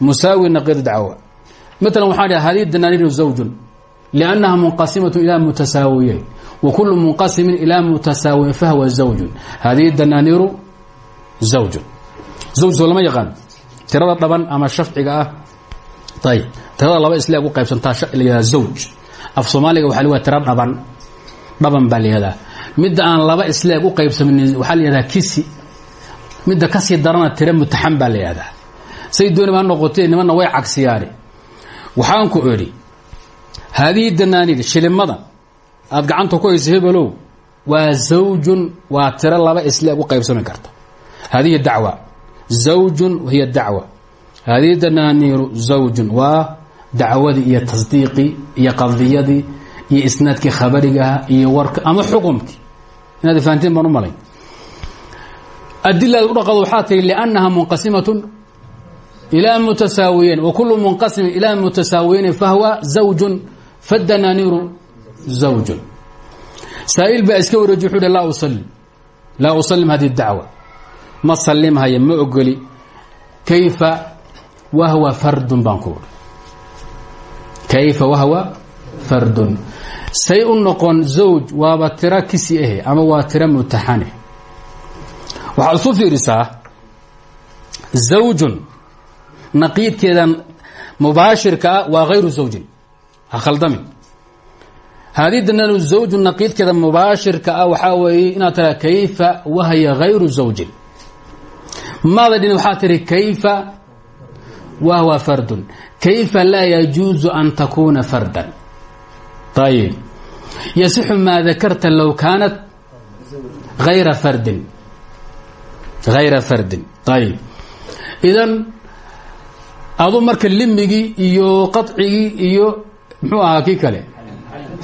S1: musaawi naqiid dacwa maala waxaan dhi hadihi danaaniir zawjun liannaha munqasimaة ilaa mutasaawiyeyn wa kulu munqasimin ilaa mutasaawiyin fahwa zawjun hadihi danaaniiru zawjun zawj soo lama yaqaan tirada dhaban ama shafciga ah ayb tirada laba isleeg u qaybsantaa la yihahda zawj af soomaaliga waxa dhaban dhaban baa la aan laba isleeg u qaybsamin waxaa la kisi midda ka sii darana tira mutaxan baa la yihahdaa noqotee nimanna way cagsiyaane waxaan ku idhi haadihi danaaniid shilimada aad gacanta ku hayso waa zawjun waa tiro laba isleeg u qaybsami karta hadihi dacwa zawjun hiya dacwa hadihi danaaniiru zawjun waa dacwadii iyo tasdiiqii iyo qadiyadii iyo isnaadkii khabarigaha iyo warka ama xukumkii inaad fahanteen baan u malayn adilaad u dhaqado waxaa tihi liannaha munqasimatun ilaa mutasaawiyeyn wa kulu munqasimin ilaa mutasaawiyeyn fahwa zawjun fadanaaniiru zawjun saa'il baa iska wareeji wuxuu hi laa usalim laa usalim hadihi dacwa ma salimhaya ma ogoli. Kayfa wahwa fardun baan ku kayfa wahwa fardun. Say u noqon zawj waaba tiro kisi ahe ama waa tiro mutaxane waxaad isu fiirisaa zawjun. Naqiidkeedan mubaashirka ah waa hayru zawjin. Ha khaldamin haadii dananu zawju naqiidkeeda mubaashirka ah waxaa weeye inaad tiraa kayfa wahya hayru zawjin maada dhin waxaa tihi kayfa? Wahwa fardun. Kayfa laa yajuuzu an takuuna fardan? Ayib yasixu maa dakarta low kaanat hayra fardin. Hayra fardin. Ayib idan adu marka limigii iyo qaطcigii iyo muxuu ahaa kii kale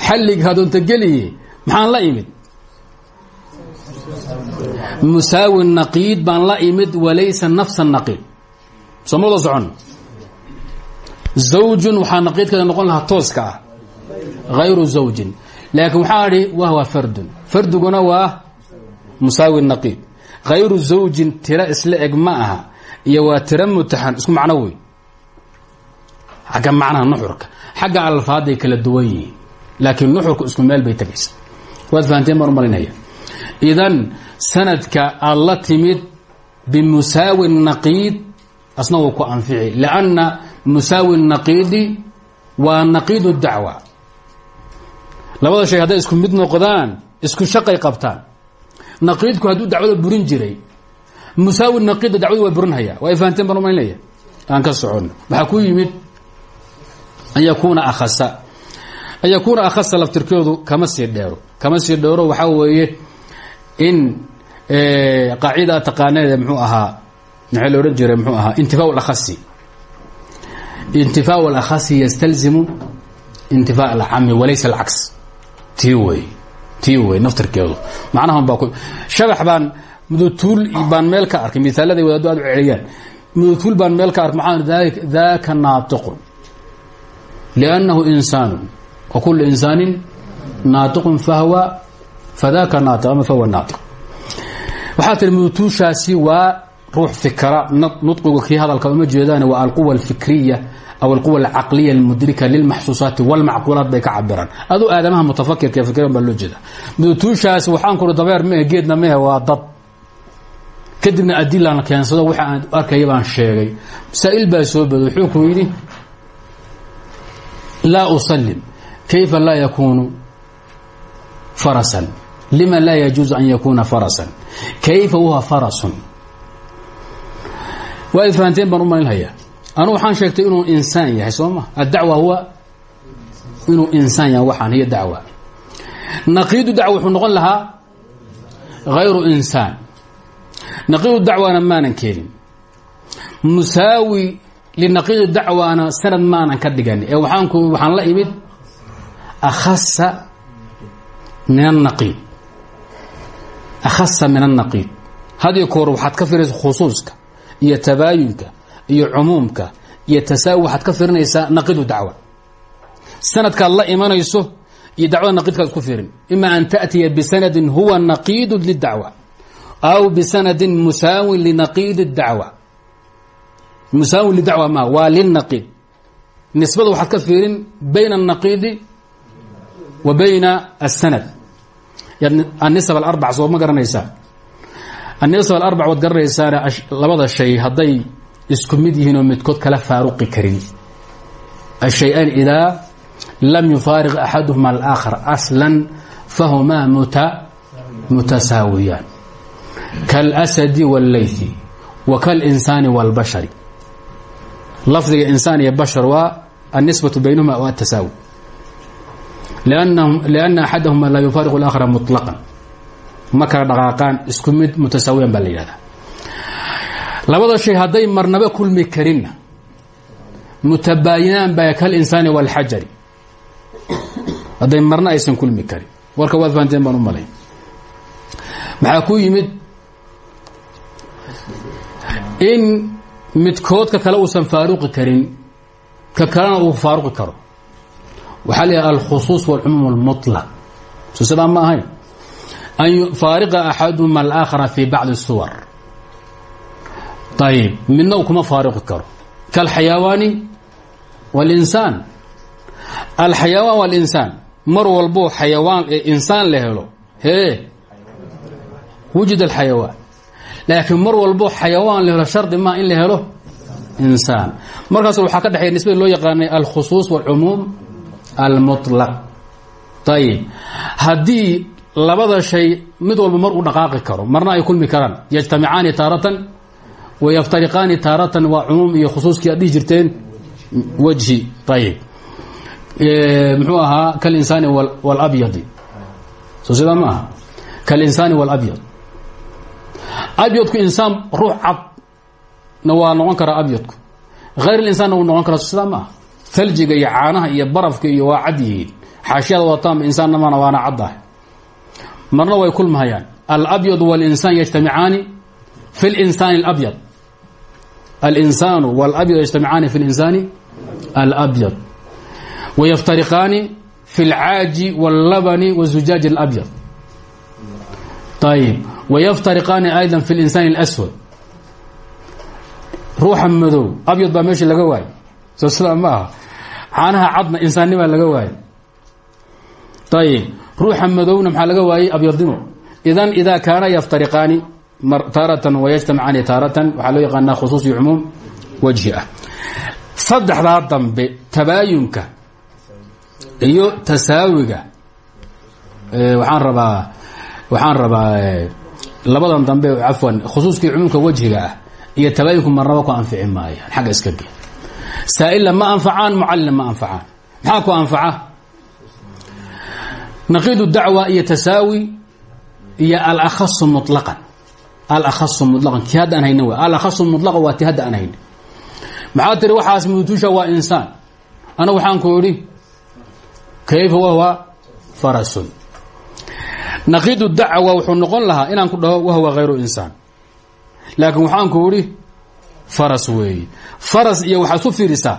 S1: xalligii hadoonta geliye maxaan la imid musaawi naqiid baan la imid walaysa nafsa naqiid sooma wada socon zawjun waxaa naqiidkeeda noqon lahaa tooska ah hayru zawjin laakiin waxaa idhi wahwa fardun fardiguna waa musaawi naqiid hayru zawjin tiro isla eg ma aha iyo waa tiro mutaxan isku macno wey xagga macnaha nuxurka xagga alfaaday kala duwan yihiin laakiin nuxurka isku meel bay idan sanadka aad la timid bimusaawi naqiid asna wuu ku anfici. Lianna musaawi naqiidi waa naqiid dacwa. Labada shay hadday isku mid noqdaan isku shaqay qabtaan. Naqiidku hadduu dacwada burin jiray musaawi naqiidda dacwadu waa burinhaya waa ay fahanteen baan u malinaya aan ka socono waxaa ku yimid an yakuuna akhasa. An yakuuna akhasa laftirkeedu kama sii dheero. Kama sii dheero waxaa weeye in qaacida taqaaneede mxuu ahaa maxaa la odhan jiray mxuu ahaa intifaa اlakhasi intifaa اlakhasi yastalzimu intifaa alcami walaysa alcaks tii wey tii wey naftirkeedu macnahan baa shabax baan mudutuul baan meel ka arkay misaaladay wadaadu aad u celiyaan mudutuul baan meel ka arkay maxaa daka naatiqun. Liannahu insaanu fadaka naatiq ama fahwa naatiq waxaa tiri mudutuushaasi waa ruux fikra nudqigu kii hadalka uma jeedaan waa alquwa alfikriya aw alquwa alcaqliya almudrika lilmaxsuusaati walmacquulaat bay ka cabiraan aduu aadamaha mutafakirka ee fikran baa loo jeeda mudutuushaasi waxaan kuri dabeer mehe geedna mehe waa dad kadibna adilaan keensado waxa aan arkaya baan sheegay masaa'il baa lima laa yajuuzu an yakuuna farasan? Kayfa wahuwa farasun? Waa id fahanteen baan u malinhayaa anugu waxaan sheegtay inuu insaan yahay soo ma? Addacwa huwa inuu insaan yahay waxaan hiyo dacwa. Naqiidu dacwa wuxuu noqon lahaa hayru insaan. Naqiidu dacwana maanan keenin musaawi linaqiidi dacwaana sanad maanan ka dhigan ee waxaan la imid akhasa min annaqiid akhasa min annaqiid hadiyo koor waxaad ka firinaysa khusuuska iyo tabaayunka iyo cumuumka iyo tasaawi waxaad ka firinaysaa naqiidu dacwa sanadkaad la imanayso iyo dacwada naqiidkaad isku firin ima an taأtiya bisanadin huwa naqiidu lidacwa aw bisanadin musaawin linaqiidi اdacwa musaawin lidacwa ma waa lilnaqiid nisbada waxaad ka fiirin bayna الnaqiidi wa bayna الsanad anisab alarbac soo ma garanaysaa anisab alarbac waad garanaysaana labada shay hadday isku mid yihiin oo midkood kala faaruqi karin. Ashay-an idaa lam yufaariq axaduhuma alaakhar aslan fahumaa muta mutasaawiyaan kalasadi waalleydi wa kalinsaani wاlbashari lafdiga insaan iyo bashar waa annisbatu baynahuma o atasaawi لأna axadahuma laa yufaariq اlآkhra muطlaqan ma kala dhaqaaqaan isku mid mutasaawiyan baa la yihahdaa labada shay hadday marnaba kulmi karinna mutabaayinaan baa kalinsaani wاlxajari hadday marna aysan kulmi karin warka waad fahanteen baan u malay maxaa ku yimid in midkoodka kale uusan faaruqi karin ka kalena uu faaruqi karo waxaa la yidhaha alkhusuus wاlcumuum اlmuطlaq so sidaa ma ahayn an yufaariqa axaduma alaakhara fi bacdi الsuwar ayib midna uu kuma faaruqi karo kaalxayawaani wاlinsaan alxayawaan wاlinsaan mar walbo xayawaan ee insaan la helo hee wujid alxayawaan laakiin mar walbo xayawaan la helo shardi maa in la helo insaan markaas waxaa ka dhexeeya nisbada loo yaqaanay alkhusuus wاlcumuum almutlaq. Ayib haddii labada shay mid walba mar u dhaqaaqi karo marna ay kulmi karaan yajtamicaani taaratan wa yaftariqaani taaratan waa cumuum iyo khusuuskii aad dhihi jirteen wajhi. Ayib muxuu ahaa kalinsaani wlabyadi soo sidaa ma aha. Kalinsaani walabyad abyadku insaan ruux cad na waa noqon karaa abyadku. Hayr linsaanna wuu noqon karaa soo sidaa aljiga iyo caanaha iyo barafka iyo waa cad yihiin. Xaashiyada waataanba insaannamana waana caddahay marna way kulmahayaan. Alabyad walinsaan yajtamicaani fi linsaani alabyad. Alinsaanu walabyad yajtamicaani fi linsaani alabyad. Wayaftariqaani fi lcaaji wallabani wazujaaji alabyad. Ayib wayaftariqaani aydan fi linsaani اlaswad ruuxa madow abyad baa meesha laga waayo soo sidaa ma cadna insaannimaa laga waayo ayib ruuxa madowna maxaa laga waayey abyadnimo idan idaa kaana yaftariqaani taaratan wayajtamicaani taaratan waxaa loo yaqaanaa khusuus iyo cumuum wajhi ah. Saddexdaa dambe tabaayunka iyo tasaawiga waxaan rabaa waxaan rabaa labadan dambe cafwan khusuuskii cumuumka wajhiga ah iyo tabaayunku marnaba ku anfici maayaan xagga iska ge saa'illa ma anfacaan mucallina ma anfacaan maxaa ku anfaca naqiidu dacwa iyo tasaawi iyo alakhasu mulaqan alakhasu mulaqan kii hadda aan hayna w alakhasu mulaqan waa ti hadda aan hayna maxaa tiri waxaas mutusha waa insaan ana waxaan ku idhi kayfa wahwa farasun naqiidu dacwa wuxuu noqon lahaa inaan ku dhaho wahwa hayru insaan laakiin waxaan ku idhi faras weeye faras iyo waxaad ku fiirisaa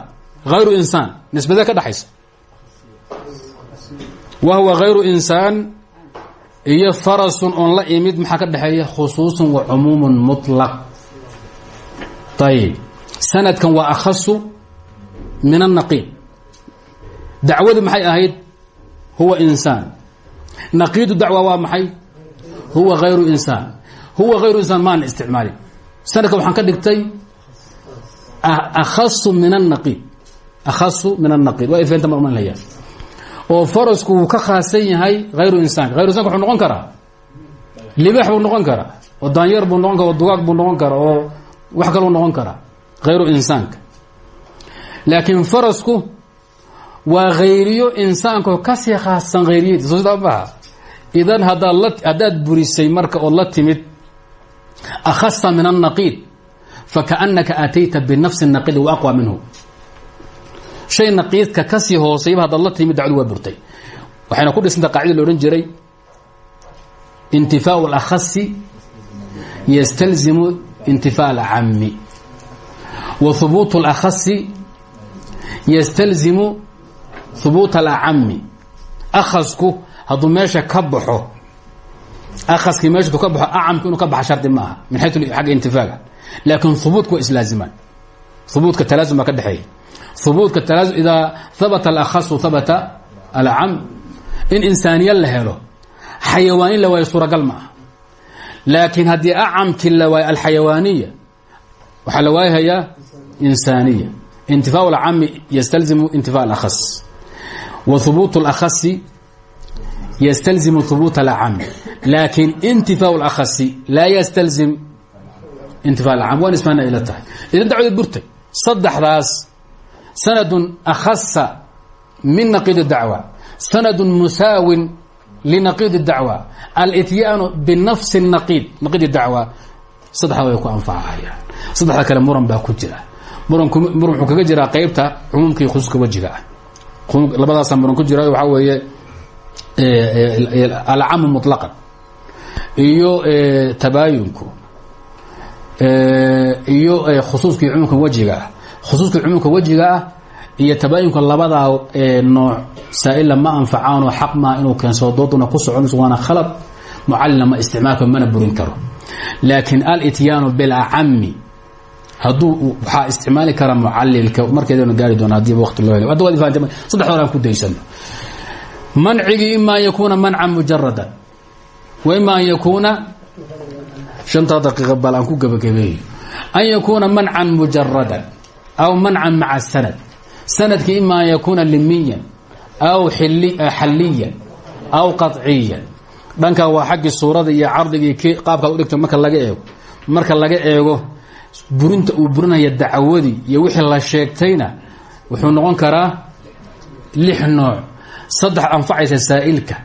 S1: hayru insaan nisbadee ka dhexaysa wahwa hayru insaan iyo farasun oon la imid maxaa ka dhexeeya khusuusun wa cumuumun muطlaq ayib sanadkan waa akhasu min annaqiid. Dacwadu maxay ahayd? Huwa insaan. Naqiidu dacwa waa maxay? Huwa hayru insaan. Huwa hayru insaan maana isticmaalin. Sanadkan waxaan ka dhigtay akhasu min annaqiid akhasu min annaqiid waa ifeenta ma umanlaya oo farasku wuu ka khaasan yahay hayru insaanka hayru insanka wuxuu noqon karaa libax buu noqon karaa oo daanyeer buu noqon kara oo dugaag buu noqon karaa oo wax kaluu noqon karaa hayru insaanka laakiin farasku waa hayriyo insaanka ka sii khaasan hayriyadiis soo haddaad burisay marka ood la timid akhasa min الnaqiid fakaanaka aatayta binafsi naqidi wa aqwa minhu shay naqiidka ka sii hoosayba hadaad la timi dacdu waa burtay waxayna ku dhisanta qaacida loodhan jiray intifaau اlahasi yastalzimu intifa alcami wa hubuutu اlahasi yastalzimu hubuuta alacami akhasku hadduu meesha ka baxo akhaskii meesha tu ka baxo acamku inuu ka baxa shardi maaha laakiin hubuutka waa islaazimaan hubuutka talaazum baa ka dhexeeya hubuutka talaazum idaa habata alakhasu habata alcam in insaaniya la helo xayawaanin la waayo suuragal ma aha. Laakiin haddii acamkii la waayo alxayawaaniya waxaa la waayahayaa insaaniya. Intifaa alcami ystalzimu intifa alakhas wa hubuut اlakhasi ystalzimu hubuut alcam laakiin intifaa اlakhasi laa ystalzim intifa alcam waan ismaana ila tahay idan dacwada burtay saddexdaas sanadun akhasa min naqiid dacwa sanadun musaawin linaqiid dacwa alityaanu binafsi naqiid naqiid dacwa saddexda way ku anfacayaan saddexda kale muran baa ku jira muranku muran wuxuu kaga jiraa qeybta cumuumkii khusuuska wejiga ah muran ku jira waxaa weeye alcamu muطlaqan iyo tabaayunku iyo khusuuskii cumuumka wejiga ah. Khusuuskii cumuumka wejiga ah iyo tabaayunka nooc saa-illa ma anfacaanoo xaq maa inuu keensado dooduna ku soconayso waana khalad mucalina ma mana burin karo. Laakiin alityaanu bilacami hadduu waxaa isticmaali kara mucalilka markeedanu gaari doona hadiiba waqti loo hel saddex aan ku daysano mancigii ima an yakuuna mancan mujaradan wa ima an shantaa daqiiqa bal aan ku gebagabeeyo an yakuuna mancan mujaradan aw mancan maca sanad. Sanadkii ima an yakuuna limiyan aw xaliyan aw qaطciyan dhankaa waa xaggii suurada iyo cardigii k qaabkaad udhigta marka laga eego. Marka laga eego burinta uu burinaya dacwadii iyo wixii la sheegtayna wuxuu noqon karaa lix nooc. Saddex anfacaysa saa'ilka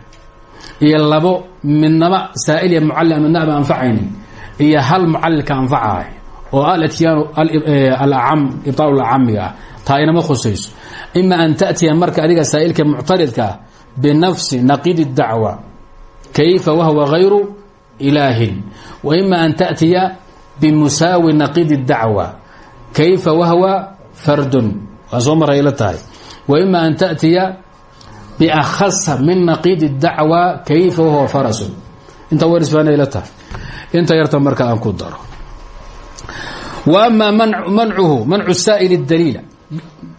S1: iyo labo midnaba saa'il iyo mucallim midnaba anfacaynin iyo hal mucallilka anfacaay oo alatyaanu alacam ibtaal acamiga ah taa inama khusayso ima an taأtiya marka adiga saa'ilka muctaridka ah binafsi naqiid الdacwa kayfa wahwa غayru ilaahin wa ima an taأtiya bimusaawi naqiid الdacwa kayfa wahwa fardun waa soo maray ila tahay wa ima an taأtiya biakhasa min naqiid الdacwa kayfa wahwa farasun inta wersbaana ila tahay inta yarta marka aan ku daro. Wa ama mancuhu mancu saa'il daliila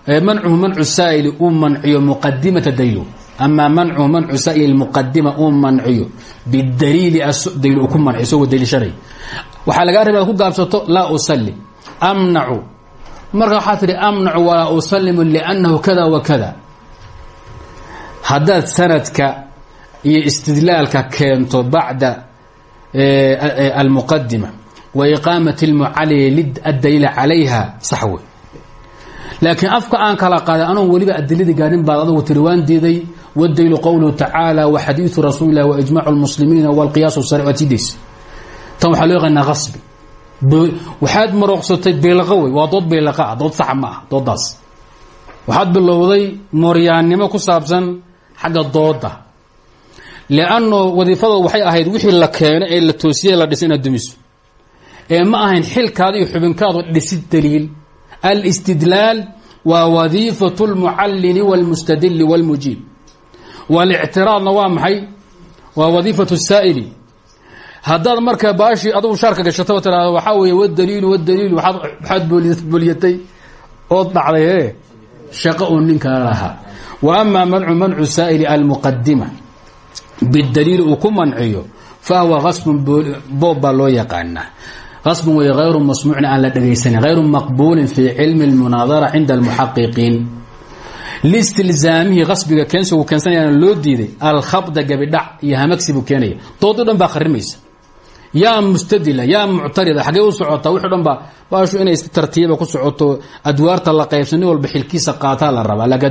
S1: mancuhu mancu saa'ili uu manciyo muqadimata daliil ama mancuhu mancu saa'il muqadima uu manciyo bidaliili daliil uu ku manciyo isagoo daliishanay waxaa lagaa rabaa ku gaabsato laa usali amnacu marka waxaa tihi amnacu walaa liannahu kada wa kada haddaad sanadka iyo istidlaalka keento bacda almuqadima wa iqaamat lmucalli addayla calayha saxwe laakiin afka aan kala qaaday anoon weliba adiladii gaadhin baad adugu tiri waan diiday wadaylu qowluhu tacaala wa xadiidu rasuulilah wa ijmacu lmuslimiina walqiyaasu sar waad siidays tan waxaa loo yaqaanaa qasbi waxaad marooqsatay beelaqo wey waa dood beelaqa ah dood saxa ma ah dooddaas waxaad lianno wadiifadooda waxay ahayd wixii la keeno ee la toosiyey la dhisay inaad dumiso ee ma ahayn xilkaada iyo xubinkaadu dhisid daliil alistidlaal waa wadiifatu اlmucallili wاlmustadili wاlmujiib waاlictiraadna waa maxay waa wadiifatu الsaa'ili haddaad marka baashii adugu shaarka gashataba tiraado waxaa weeye wadaliilu wadaliilu waxaad booliyatay ood dhacday e shaqo uu ninkaa lahaa wa ama mancu mancu saa'ili almuqadima bidaliil uu ku manciyo fahuwa qasbun boob baa loo yaqaanaa qasbun way hayru masmuucin aan la dhegaysanin hayru maqbuulin fii cilmi اlmunaadara cinda almuxaqiqiin listilzaamihi qasbiga keensigu keensanayana loo diiday alkhabda gabidhac iyo hamagsi buu keenaya dood o dhan baa kharimaysa yaa mustadila yaa muctarida xaggee u socotaa wixi dhan ba baashu inay si tartiiba ku socoto adwaarta la qaybsan nin walba xilkiisa qaataa la ka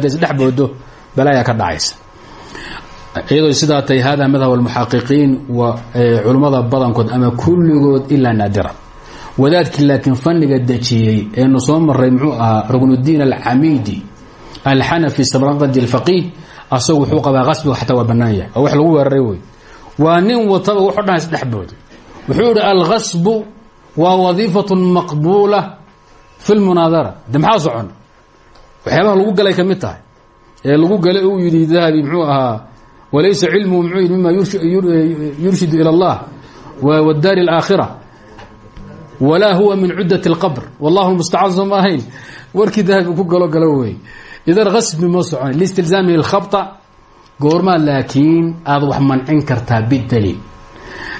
S1: dhacaysa iyadoo sidaa tahay hada madhab almuxaqiqiin wa culummada badankood ama kulligood ilaa naadira. Wadaadkii laakiin fanniga dejiyey eenu soo maray muxuu ahaa rugnudiin alxamiidi alxanafi sabraqadi alfaqiih asagu wuxuu qabaa qasbiga xataa waa bannaan wax lagu weeraray wey waa nin wataba wuxuu dhan isdhex booday wuxuu yihi algasbu waa wadiifatu maqbuula fi lmunaadara de maxaa socon? Waxyaabaha lagu galay ka tahay. Ee lagu galay uu yidhi muxuu ahaa walaysa cilmuhu muxuu yidhi mima yurshidu ila allah wadaari alaakhira walaa huwa min cuddat اlqabr wallahu mustacaan soo ma ahayn warkii dahabi ku galo galo wey idan gasbi ma socon liistilzaamihi اlkhabطa goormaa laakiin aad wax mancin kartaa bidaliil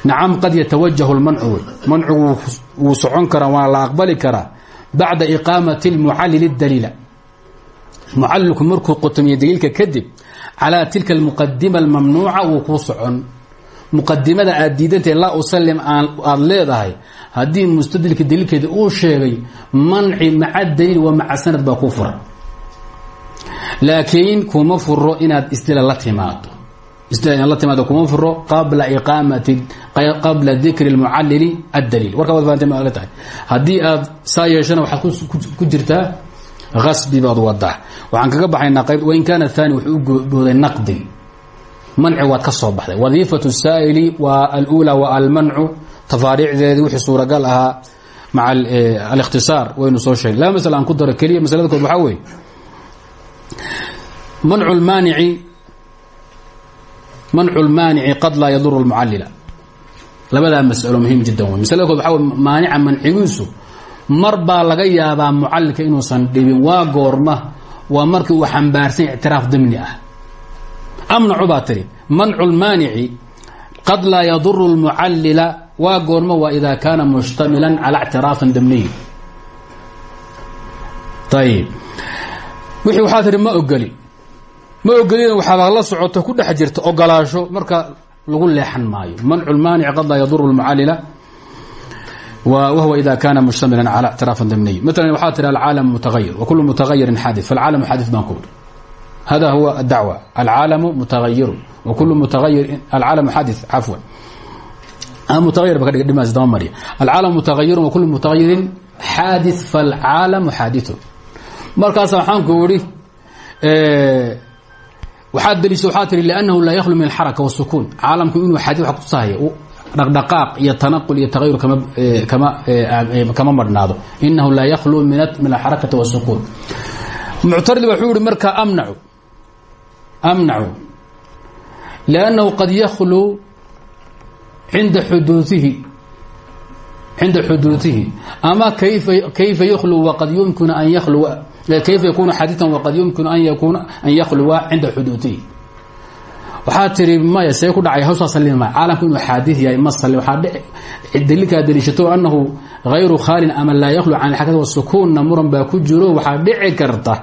S1: nacam qad yatawajahu lmancu wey mancigu wuu socon karaa waa la aqbali karaa bacda iqaamati اlmucallil اdaliila mucallilku markuu qotomiye daliilka kadib calaa tilka almuqadima almamnuuca wuu kuu socon. Muqadimada aad diidantahe laa usalim aada leedahay haddii mustadilka daliilkeeda uu sheegay manci maca daliil wa maca sanad baa kuu furan. Laakiin kuma furo inaad isdila la timaado isdila inaad la timaado kuma furo qabla iqaamati dikri lmucallili addaliil. Warkaa ku jirtaa asbi baad wadaa waxaan kaga baxaynaa qayb wain kaana aani wuxuu u booday naqdi manci waad ka soo baxday. Wadiifatu saa'ili waa alula wa almancu. Tafaariicdeedii wixii suuragal ahaa maca alikhtisaar waynu soo sheegay laba masle aan ku daro keliya maslada kood waxaa weeye. Mancu lmaanici mancu lmaanici qad laa yaduru lmucallila labadaa masalo muhiim jiddan wey maslada kood waxa wey maanica mancigiisu mar baa laga yaabaa mucalilka inuusan dhibin. Waa goorma waa markii uu xambaarsan ictiraaf dimni ah. Amnacu baa tiri mancu lmaanici qad laa yaduru lmucallila waa goorma waa ida kaana mushtamilan cala ictiraafin dimniyi ayib wixii waxaa tihi ma ogoli ma ogolina waxaad la socoto ku dhex jirta ogolaasho marka lagu leexan maayo. Mancu lmaanici qad laa yaduru lmucallila whuw ida kana mustamilan al tirafan damniy mala waxaa tia alcaalam mutaayir wakulu mutaayirin xadi alcaalamu xadi baan ku ii hada huwa adacw alcaalamu mutaayiru wakulu mutaayir alcaalamu xadi cafwan mutaayir ba kadhiga dhimaas dama mariya alcaalamu mutaayiru wakulu mutaayirin xaadi falcaalamu xaadiun markaasa waxaan ku ihi waxaad deliisha waxaa tii liannahu laa yakhlu min alxaraka wasukuun caalamku inuu xadii wa kutusahayo dhaqdhaqaaq iyo tanaqul iyo tagayur kama kama kama marhnaado inahu laa yaklu min alxarakati wasukuun muctarid wuxuu yihi marka amnacu amnacu liannahu qad yaklu cinda xuduuihi cinda xuduudihi ama kayfa yaklu waqad yumkinu an yakluwa kayfa yakunu xadiian waqad yumkinu an yakluwa cinda xuduudihi waxaa tiri maya see ku dhacay hawsaa salimi maya caalamku inuu xaadid yahay ma sali waxaa daliilkaa daliishato annahu hayru khaalin ama laa yakhlu can alxakati wasukuunna muran baa ku jiro waxaa dhici karta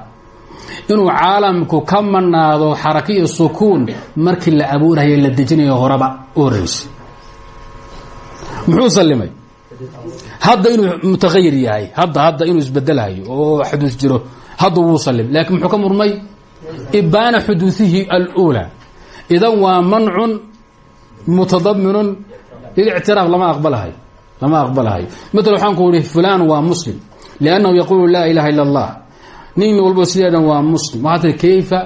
S1: inuu caalamku ka manaado xaraka iyo markii la abuurayo la dejinayo horeba oreysa muxuu salimay hadda inuu mutahayir yahay hadda hadda inuu isbedelhayo oo xuduus jiro hadda wuu salim laakiin muxuu ka murmay? Ibaana xuduuihi alula idan waa mancun mutadaminun lilictiraaf lama aqbalahayo lama aqbalahayo maala waxaan ku ihi fulan waa muslim liannahu yaquulu laa ilaha illa allah. Nin walbo sideedan waa muslim. Waxaa tii kayfa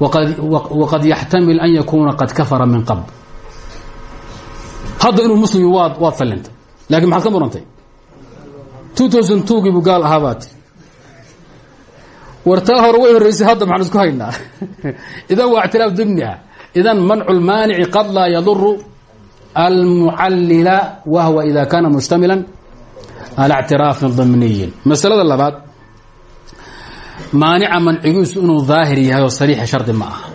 S1: waqad yaxtamil an yakuuna qad kafara min qabl. Hadda inuu muslim waad waad sallintay laakiin maxaad ka murantay? Two thousand gaal ahaabaati wartaa hore way horeysay hadda maxaan isku haynaa? (laughs) Idan waa ictiraaf dimniha idan mancu lmaanici qad laa yaduru almucallila wahwa ida kana mushtamilan ala اctiraafin dimniyin masalada labaad maanica mancigiisu inuu daahir yahay oo sariixa shardi ma aha.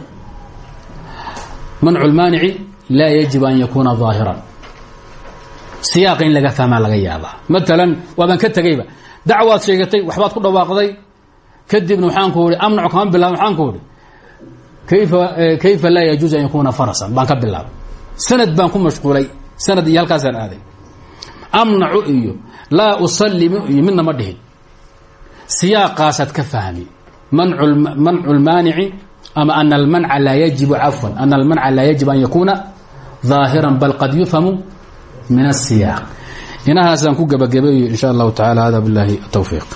S1: Mancu lmaanici laa yajib an yakuuna ظaahiran siyaaqa in laga fahmaa laga yaabaa. Maalan waabaan ka tegeyba dacwaad sheegatay waxbaad ku dhawaaqday kadibna waxaan ku ihi amnacu kama bilaab waxaan ku ihi kayfa kayfa laa yajuuز an yakuuna farasan baan ka bilaabay sanad baan ku mashquulay sanad iyo halkaasaan aaday amnacu iyo laa usalimu iyo midna ma dhihin siyaaqaasaad ka fahmi mancu lmaanici ama ana almanca laa yajibu cafwan ana almanca laa yajib an yakuuna ظaahiran bal qad yufhamu min الsiyaaq inahaasaan ku gebagabeeyo in sha allahu tacala hada biاllahi towfiiq